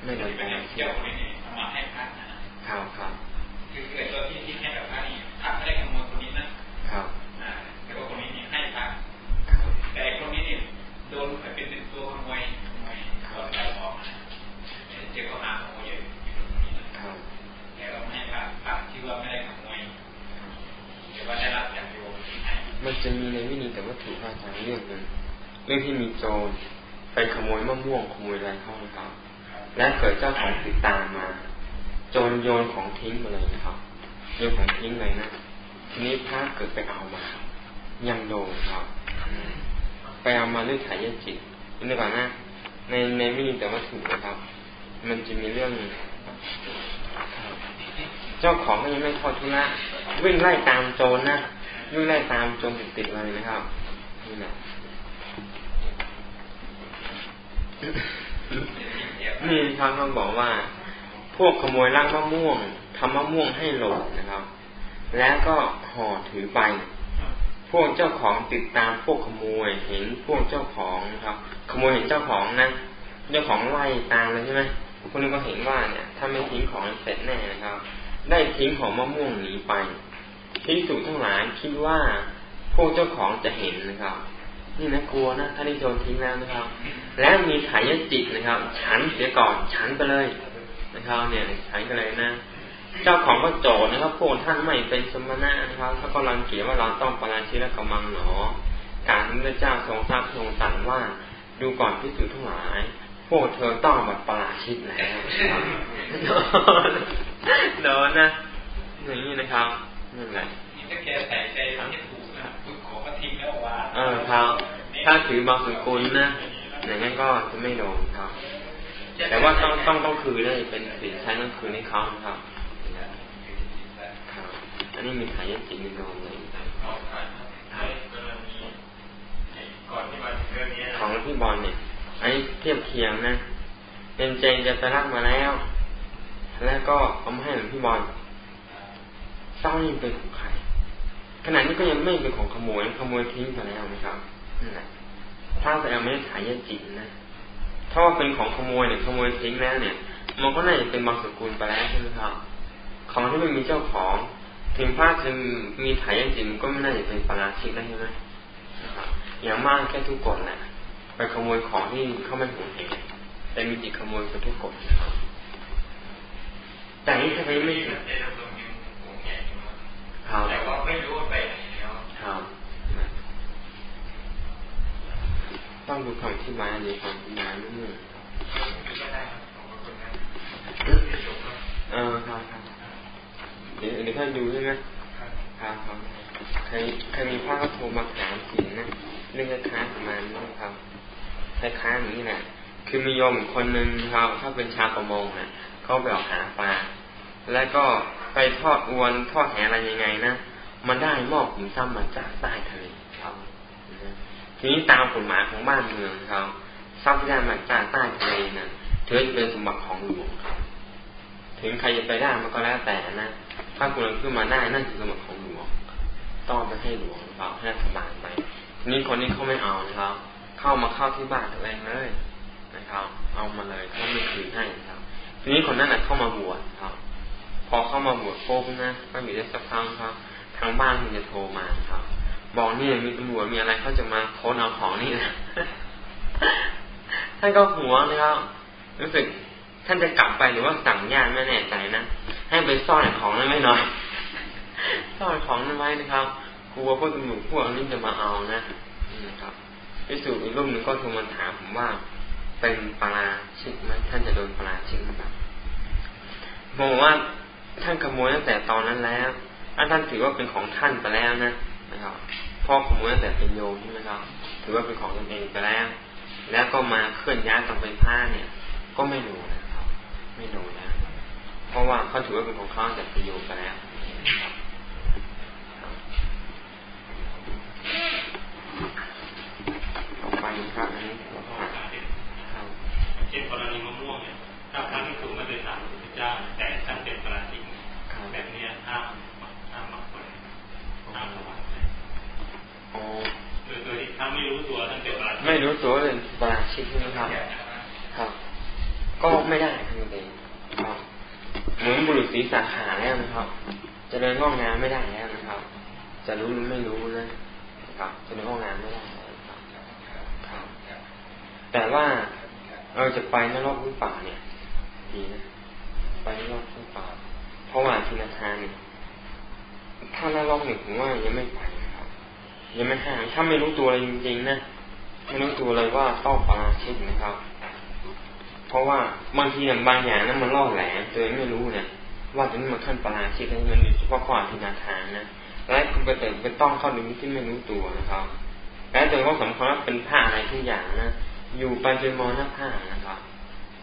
ไม่โดนเป็นเกี่ยวกับนี่มาให้พระนะครับครับคือเกิดตัวที่ที่ให้แบบพระนี่พระไม่ได้ขโมยคนนี้นะครับ มันจะมีในวินีแต่ว่าถูกพระอาจารย์เรื่องนึงเรื่องที่มีโจรไปขโมยมะม่วงขโมยอะไรเข้าครับและเกิดเจ้าของติดตามมา โจรโยนของทิ้งมาเลยนะครับโยนของทิ้งเลยนะทีนี้พระเกิดไปเอามา ยังโดนครับไปเอามาด้วยถ่ายจิตนี่ก่อนนะในในไม่มีแต่ว่าถูกนะครับ มันจะมีเรื่อง เจ้าของก็ยังไม่ทอทุระวิ่งไล่ตามโจรนะ วิ่งไล่ตามโจรติดๆเลยนะครับนี่นะนี่ครับเขาบอกว่า พวกขโมยล่างมะม่วงทำมะม่วงให้หล่นนะครับ แล้วก็ห่อถือไป พวกเจ้าของติดตามพวกขโมยเห็นพวกเจ้าของนะครับ ขโมยเห็นเจ้าของนะเจ้าของไล่ตามเลยใช่ไหมคนนึงก็เห็นว่าเนี่ย ถ้าไม่ทิ้งของเสร็จแน่นะครับ ได้ทิ้งของมะม่วงหนีไป ที่สุทั้งหลายคิดว่าพวกเจ้าของจะเห็นนะครับ นี่นะกลัวนะถ้าได้โจรทิ้งแล้วนะครับ แล้วมีถ่ายจิตนะครับ ฉันเสียก่อนฉันไปเลยนะครับ เนี่ยฉันกันเลยนะเจ้าของก็โจทนะครับพวกท่านไม่เป็นสมณะนะครับเขากำลังเขียนว่าเราต้องปราชิและกำมังหนอ การที่พระเจ้าทรงทราบทรงสั่งว่าดูก่อนพิสูจทั้งหลาย พวกเธอต้องบัดปราชิตแล้วโดนนะอย่างนี้นะครับ นั่นแหละนี่ถ้าแกใส่ใจที่ถูกนะถูกขอก็ทิ้งแล้วว่าเออครับถ้าถือบางสกุลนะอย่างนั้นก็จะไม่โดนครับ แต่ว่าต้องต้องต้องคืนเลยเป็นสินใช้ต้องคืนให้เขาครับครับ อันนี้มีขายจิตในโดนเลยของพี่บอลเนี่ยอันนี้เทียบเคียงนะเป็นเจงจะไปรักมาแล้ว แล้วก็เอามาให้หลวงพี่บอล เศร้านี่เป็นของใครขณะนี้ก็ยังไม่เป็นของขโมยขโมยทิ้งไปแล้วนะครับนั่นแหละถ้าไปเอาไม่ขายยาจิตนะถ้าว่าเป็นของขโมยเนี่ยขโมยทิ้งแล้วเนี่ย มันก็น่าจะเป็นบางสกุลไปแล้วใช่ไหมครับ ของที่ไม่มีเจ้าของ ถึงพระจะมีถ่ายยาจิตมันก็ไม่น่าจะเป็นปราชิกได้ใช่ไหมอย่างมากแค่ทุกกฎแหละไปขโมยของที่เขาไม่หวงเองแต่มีจิตขโมยไปทุกกฎแต่นี้ทำไมไม่ แต่ว่าไม่รู้ว่าไปไหนแล้วครับต้องดูคำที่มาหรือคำที่มาไม่เหมือนเออครับครับเดี๋ยวเดี๋ยวท่านดูใช่ไหมครับครับใครใครมีพ่อก็โทรมาถามสินะเรื่องคล้ายประมาณนี้ครับคล้ายๆอย่างนี้แหละคือมีโยมคนหนึ่งครับ ถ้าเป็นชาวประมงนะเขาไปออกหาปลาแล้วก็ ไปทอดอวนทอดแหอะไรยังไงนะมันได้มอบขุมทรัพย์มาจากใต้ทะเลครับทีนี้ตามกฎหมายของบ้านเมืองเขาทรัพย์ที่ได้มาจากใต้ทะเลนะถือจะเป็นสมบัติของหลวงครับ ถึงใครจะไปได้มันก็แล้วแต่นะถ้าคุณขึ้นมาได้นั่นคือสมบัติของหลวง ต้องไปให้หลวงเปล่าให้รัฐบาลไปทีนี้คนนี้เขาไม่เอานะครับ เข้ามาเข้าที่บ้านตัวเองเลยนะครับ เอามาเลยเขาไม่คืนให้ครับ ทีนี้คนนั้นเข้ามาบวชครับพ อเข้ามาบวชปุ๊บนะก็มีได้สักครั้งครับ ทางบ้านคุณจะโทรมาครับ บอกนี่มีตำรวจมีอะไรเขาจะมาค้นเอาของนี่นะท่านก็หัวนะครับรู้สึกท่านจะกลับไปหรือว่าสั่งญาติไม่แน่ใจนะให้ไปซ่อนของนั้นไว้น่อยซ่อนของนั้นไว้นะครับกลัวพวกตำรวจพวกนี้จะมาเอานะนะครับพิสูจน์อีกรูปหนึ่งก็โทรมาถามผมว่า เป็นปลาชิกไหมท่านจะโดนปลาชิกไหมครับบอกว่า ท่านขโมยตั้งแต่ตอนนั้นแล้ว อันท่านถือว่าเป็นของท่านไปแล้วนะนะครับพ่อขโมยตั้งแต่เป็นโยมใช่ไหมครับ ถือว่าเป็นของตนเองไปแล้ว แล้วก็มาเคลื่อนย้ายต่อเป็นผ้าเนี่ย ก็ไม่รู้นะครับ ไม่รู้นะ เพราะว่าเขาถือว่าเป็นของเขาแต่เป็นโยมไปแล้วต่อไปครับอันนี้เช่นกรณีมะม่วงเนี่ยถ้าครั้งที่ถูกไม่ได้ถามพระเจ้าแต่ท่านเป็นปราชิก แบบนี้ห้ามห้ามมากคนห้ามสวรรค์โดยโดยที่ถ้าไม่รู้ตัวท่านเป็นปราชิกไม่รู้ตัวเป็นปราชิกใช่ไหมครับ ครับ ก็ไม่ได้คือเองครับเหมือนบุรุษศีสาขาแล้วนะครับจะเดินห้องน้ำไม่ได้แล้วนะครับ จะรู้หรือไม่รู้นะครับจะเดินห้องน้ำไม่ได้ครับแต่ว่าเราจะไปนรกหรือเปล่าเนี่ยดีนะไปนรกหรือเปล่า เพราะว่าทินาทานเนี่ยถ้านรกเนี่ยผมว่ายังไม่ไปนะครับ ยังไม่ห้ามถ้าไม่รู้ตัวเลยจริงๆนะไม่รู้ตัวเลยว่าต้องปาชิกนะครับ เพราะว่าบางทีบางอย่างนั้นมันล่อแหลมตัวเองไม่รู้เนี่ยว่าจะนี่มันขั้นปราชิกมันอยู่เฉพาะข้ออธินาทานนะและคุณไปเติมไปต้องเข้าดึงที่ไม่รู้ตัวนะครับ และโดยว่าสำคัญว่าเป็นผ้าอะไรทุกอย่างนะอยู่ไปจนมองหน้าผ้านะครับ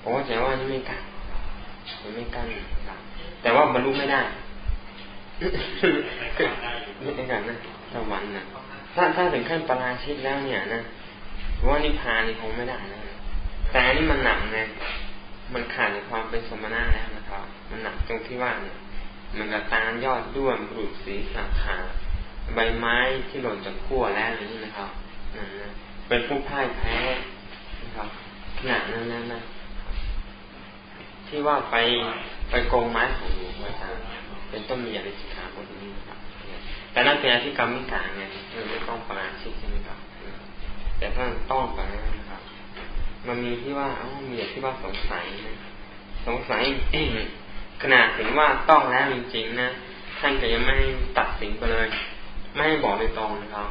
ผมว่าใจว่านี่ไม่กันมันไม่กั้น แต่ว่าบรรลุไม่ได้นี่เป็นการนะสวรรค์นะถ้าถ้าถึงขั้นปราชิกแล้วเนี่ยนะว่านิพพานนี่คงไม่ได้นะ แต่อันนี้มันหนักไงมันขาดในความเป็นสมณะแล้วนะครับ มันหนักตรงที่ว่าเนี่ย มันกระตานยอดด้วนปลุกสีสังขาใบไม้ที่หล่นจากขั้วแล้วนี่นะครับนั่นนะเป็นผู้พ่ายแพ้นะครับขนาดนั้นนะนะ ที่ว่าไปไปโกงไม้ของหลวงอาจารย์เป็นต้นมีอะไรสิขาบทนี้นะครับ แต่นั่นเป็นอาชีพกรรมมิการไงไม่ต้องประราชิกใช่ไหมครับ แต่ถ้าต้องไปนะครับ มันมีที่ว่าเอ้ามีที่ว่าสงสัยนะสงสัยขนาดถึงว่าต้องแล้วจริงๆนะท่านก็ยังไม่ตัดสินไปเลย ไม่ให้บอกโดยตรงนะครับ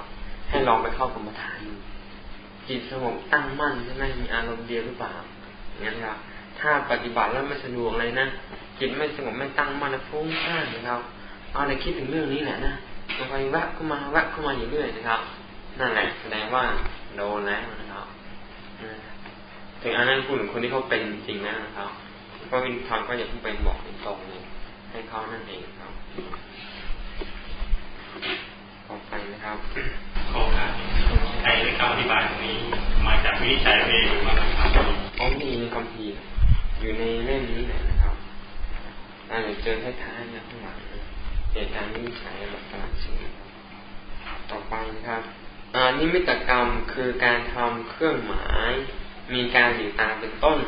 ให้ลองไปเข้ากรรมฐานจิตสงบตั้งมั่นใช่ไหมมีอารมณ์เดียวหรือเปล่าอย่างนี้ครับ ถ้าปฏิบัติแล้วไม่สะดวกเลยนะจิตไม่สงบไม่ตั้งมั่นฟุ้งซ่านนะครับเอาแต่คิดถึงเรื่องนี้แหละนะมันไปแวะเข้ามาแวะเข้ามาอยู่เรื่อยนะครับ นั่นแหละแสดงว่าโดนแล้วนะครับถึงอันนั้นพูดถึงคนที่เขาเป็นจริงนะครับก็วินทอนก็อย่าเพิ่งไปบอกตรงเลยให้เขานั่นเองครับต่อไปนะครับขอการใช้คำอธิบายตรงนี้มาจากวิจัยเองหรือมาจากคำอ๋อมีคำพี อยู่ในเล่มนี้แหละนะครับอาจจะเจอท้ายๆนะข้างหลังเหตุการณ์วิจัยแบบตลาดชีต่อไปนะครับอานิมิตกรรมคือการทำเครื่องหมาย มีการหลีตาเป็นต้น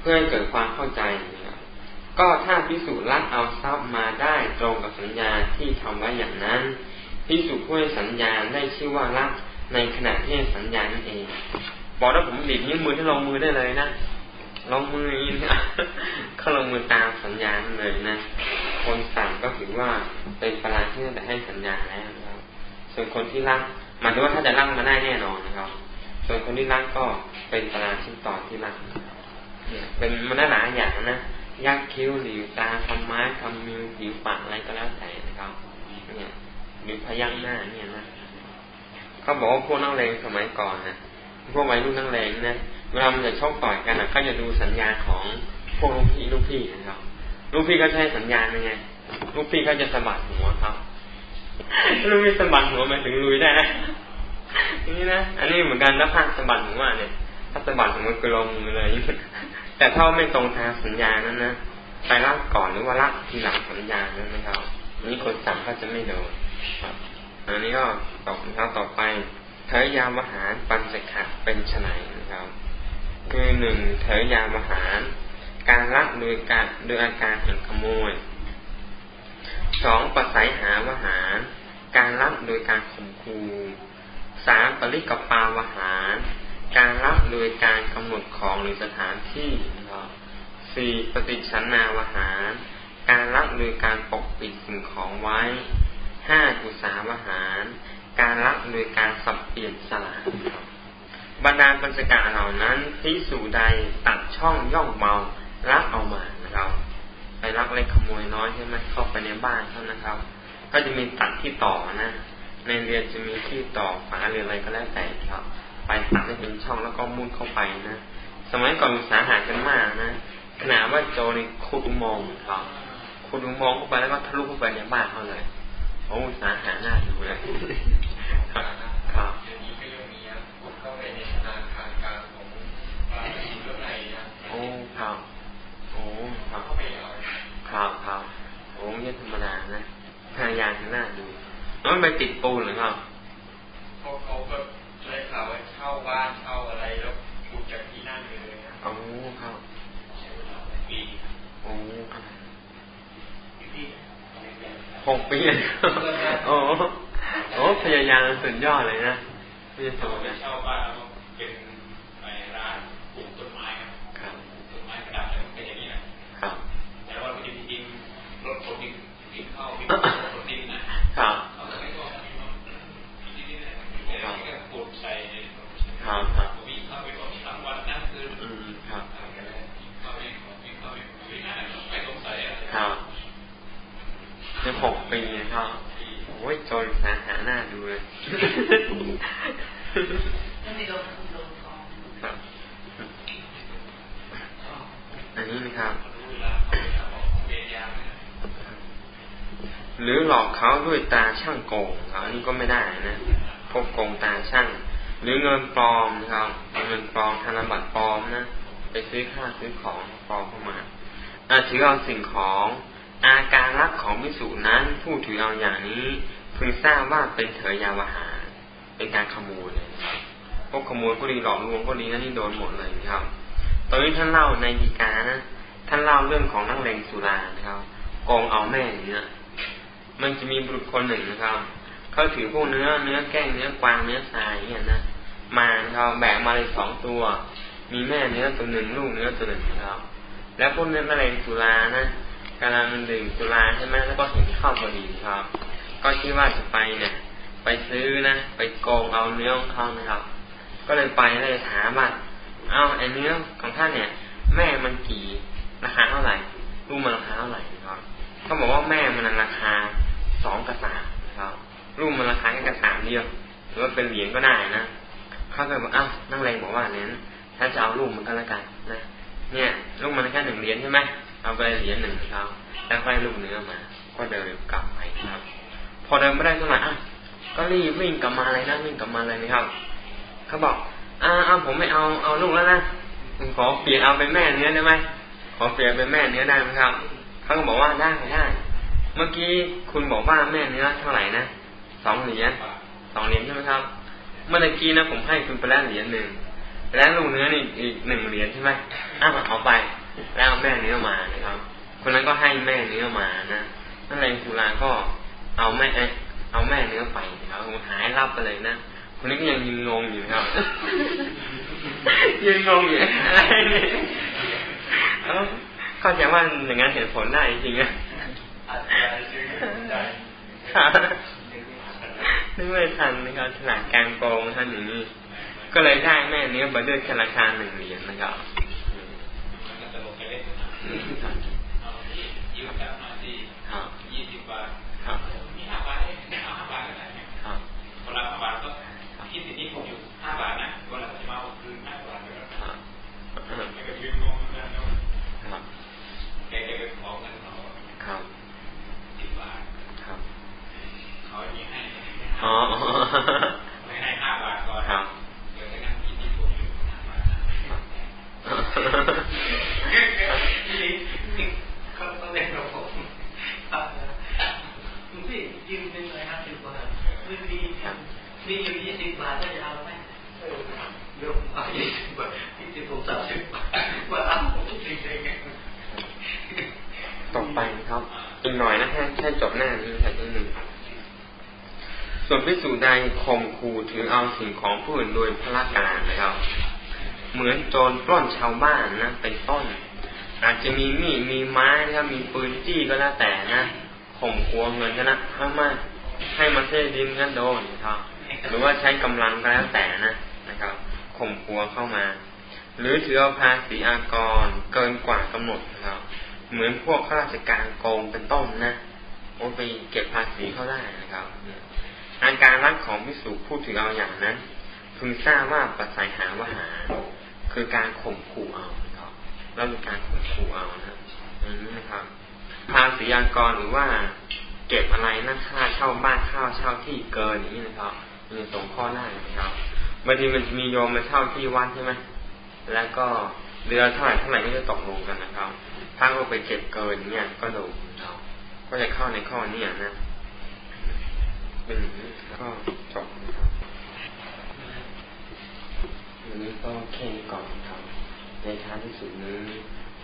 เพื่อให้เกิดความเข้าใจนะครับก็ถ้าพิสูจน์รักเอาทรัพย์มาได้ตรงกับสัญญาที่ทำไว้อย่างนั้นพิสูจน์ผู้ให้สัญญาได้ชื่อว่ารักในขณะที่สัญญานั่นเอง บอกว่าผมดีดนิ้วมือที่ลงมือได้เลยนะ ลงมืออินเขาลงมือตามสัญญาเลยนะ คนสั่งก็ถือว่าเป็นปราที่แต่ให้สัญญาแล้วนะครับส่วนคนที่รักหมายถึงว่าถ้าจะรักมาได้แน่นอนนะครับ ส่วนคนที่รักก็เป็นปราชิกต่อที่รักเป็นมันได้หลายอย่างนะยักคิ้วหลิวตาทำไม้ทำมิวผิวปากอะไรก็แล้วแต่นะครับ เนี่ยหรือพยักหน้าเนี่ยนะเขาบอกว่าพวกนักเลงสมัยก่อนนะพวกวัยรุ่นนักเลงนะ เวลามันจะชกต่อยกันก็จะดูสัญญาของพวกลูกพี่ลูกพี่นะครับลูกพี่ก็ใช้สัญญาณยังไงลูกพี่ก็จะสะบัดหัวครับลูกพี่สะบัดหัวมาถึงลุยได้นี่นะอันนี้เหมือนกันนะพักสะบัดหัวเนี่ย ถ้าสะบัดหัวคือลงมือเลย แต่ถ้าไม่ตรงทางสัญญานั้นนะไปรักก่อนหรือว่ารักทีหลังสัญญานั้นนะครับนี้คนสั่งก็จะไม่โดนครับอันนี้ก็ตอบนะครับต่อไปเทยามหารปัญจขะเป็นไฉนนะครับ คือหนึ่งเทยามหาร การรักโดยการโดยอาการแห่งขโมยสองปัสสัยหาวหาร การรักโดยการข่มคูสามปริกปาวหาร การรับโดยการกำหนดของหรือสถานที่สี่ปฏิชันนาวหาร การรับโดยการปกปิดสิ่งของไว้ห้ากุสาวหาร การรับโดยการสับเปลี่ยนสลาก บรรดาปัญจกะเหล่านั้นที่สู่ใดตัดช่องย่องเบาลักเอามานะครับไปลักเล็กขโมยน้อยใช่ไหมเข้าไปในบ้านเขานะครับ ก็จะมีตัดที่ต่อนะในเรียนจะมีที่ต่อฝาเรือนอะไรก็แล้วแต่ครับ ไปตัดให้เป็นช่องแล้วก็มุดเข้าไปนะสมัยก่อนอุตสาหะกันมากนะขนาดว่าโจในขุดอุโมงค์ครับขุดอุโมงค์เข้าไปแล้วก็ทะลุเข้าไปในบ้านเขาเลยโอ้อุตสาหะน่าดูเลยครับ โอ้ครับโอ้ครับครับครับโอ้ยธรรมดานะพยายามน่าดูแล้วมันไปติดปูนหรือครับเขาก็ได้ข่าวว่าเช่าบ้านเช่าอะไรแล้วขุดจากที่นั่นเลยนะอ๋อครับปีโอ้ครับหกปีโอ้โอ้พยายามสุดยอดเลยนะไม่ใช่ตัวเช่าบ้า ครับครับครับอืมครับครับสิบหกปีครับโอ้ยจนสาหาหน้าดูเลยอันนี้นะครับ หรือหลอกเขาด้วยตาช่างโกงอันนี้ก็ไม่ได้นะพบโกงตาช่างหรือเงินปลอมนะครับเงินปลอมธนบัตรปลอมนะไปซื้อข้าซื้อของปลอมเข้ามาอาถือเอาสิ่งของอาการรักของวิสุนั้นผู้ถือเอาอย่างนี้พึงทราบว่าเป็นเถรยาวหา เป็นการขโมยเลยพวกขโมยก็ดีหลอกลวงก็ดีนั่นนี่โดนหมดเลยครับ ตอนนี้ท่านเล่าในดีกานะท่านเล่าเรื่องของนักเลงสุรานะครับกองเอาแม่เนื้อ มันจะมีบุรุษคนหนึ่งนะครับเขาถือพวกเนื้อเนื้อแก้งเนื้อกวางเนื้อทรายเนี่ยนะมาเขาแบกมาเลยสองตัว มีแม่เนื้อตัวหนึ่งลูกเนื้อตัวหนึ่งครับ แล้วพวกเนี้มะเร็งสุรานะกำลังดื่มสุราใช่ไหมแล้วก็เห็นข้าวพอดีครับ ก็คิดว่าจะไปเนี่ย ไปซื้อนะไปโกงเอาเนื้อของเขานะครับ ก็เลยไปเลยถามว่าเอาไอ้เนื้อของท่านเนี่ย แม่มันกี่ราคาเท่าไหร่ลูกมันราคาเท่าไหร่ครับเขาบอกว่าแม่มันราคา สองกระสามครับลูกมันราคาแค่กระสามเดียวหรือว่าเป็นเหรียญก็ได้นะเขาก็บอกอ้าวนั่งเลงบอกว่าเนี่ยถ้าจะเอาลูกมันก็แล้วกันนะเนี่ยลูกมันแค่หนึ่งเหรียญใช่ไหมเอาไปเหรียญหนึ่งครับแล้วก็ให้ลูกเนื้อมา ก็เดินกลับไปครับ พอเดินไม่ได้เท่าไหร่อะก็รีบวิ่งกลับมาเลยนะวิ่งกลับมาเลยนะครับเขาบอกอ่าเอาผมไม่เอาเอาลูกแล้วนะขอเปลี่ยนเอาเป็นแม่เนื้อได้ไหมขอเปลี่ยนเป็นแม่เนื้อได้ไหมครับเขาก็บอกว่าได้ได้ เมื่อกี้คุณบอกว่าแม่เนื้อเท่าไหร่นะสองเหรียญสองเหรียญใช่ไหมครับ เมื่อกี้นะผมให้คุณไปแล้วเหรียญหนึ่งแล้วลูกเนื้อนี่อีกหนึ่งเหรียญใช่ไหมอ้าวเอาไป แล้วแม่เนื้อมานะครับ คนนั้นก็ให้แม่เนื้อมานะนั่นเองสุราก็เอาแม่เอาแม่เนื้อไปครับหายรับไปเลยนะคนนี้ก็ยังยืนงงอยู่ครับยืนงงอยู่อะไรเนี่ยเข้าใจว่าอย่างนั้นเห็นผลได้จริงนะ นึกไม่ทันนะครับฉลาดการโกงท่านอย่างนี้ ก็เลยได้แม่เนื้อมาด้วยแค่ราคาหนึ่งเหรียญนะครับยืมแล้วมาดียี่สิบบาทมีห้าบาทเอาห้าบาทก็ได้ครับเวลาห้าบาทก็ อ๋อไม่ให้ห้าบาทก่อนครับเขาเขาเรียกเราผมพี่ยืมเป็นเลยห้าสิบบาทไม่มีมีอยู่ยี่สิบบาทก็จะเอาไหมยกเอายี่สิบบาทยี่สิบผมสามสิบบาทว่าเอาจริงๆไงต่อไปครับอีกหน่อยนะแค่แค่จบหน้านี้แค่นิดหนึ่ง ส่วนพิสูจน์ใดข่มขู่ถือเอาสิ่งของผู้อื่นโดยพระการนะครับ เหมือนโจรปล้นชาวบ้านนะเป็นต้น อาจจะมีมีดมีไม้ถ้ามีปืนจี้ก็แล้วแต่นะข่มขัวเงินนะถ้ามาให้มาเทดินกันโดนครับหรือว่าใช้กำลังก็แล้วแต่นะนะครับข่มขัวเข้ามา หรือถือเอาภาษีอากรเกินกว่ากำหนดนะครับ เหมือนพวกข้าราชการโกงเป็นต้นนะโอ้ไปเก็บภาษีเขาได้นะครับ อาการรักของพิสูจพูดถึงเอาอย่างนั้นพึงทราบว่าปัจจัยหาวหา คือการข่มขู่เอาครับแล้วมีการข่มขู่เอานะอย่างนี้นะครับภาษีอากรหรือว่าเก็บอะไรนะค่าเช่าบ้านค่าเช่าที่เกินอย่างนี้นะครับมีตรงข้อหน้านะครับบางทีมันจะมีโยมมาเช่าที่วัดใช่ไหมแล้วก็เดือนเท่าไหร่เท่าไหร่ก็จะตกลงกันนะครับ ถ้าเราไปเก็บเกินเนี่ยก็โดนเราก็จะเข้าในข้อนี้นะ เป็นก็จบนะครับวันนี้ก็แค่นี้ก่อนครับ ในท้ายที่สุดนี้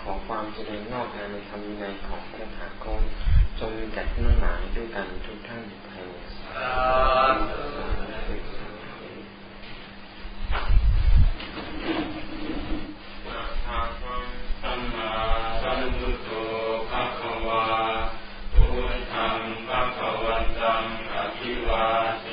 ขอความเจริญงอกงามในธรรมวินัยของพระถาคตจงมีแก่ทั้งหลายด้วยกันทุกท่านเถิดสัมมาสัมพุทโธ วาพุทธังภะคะวันตังอภิวาเท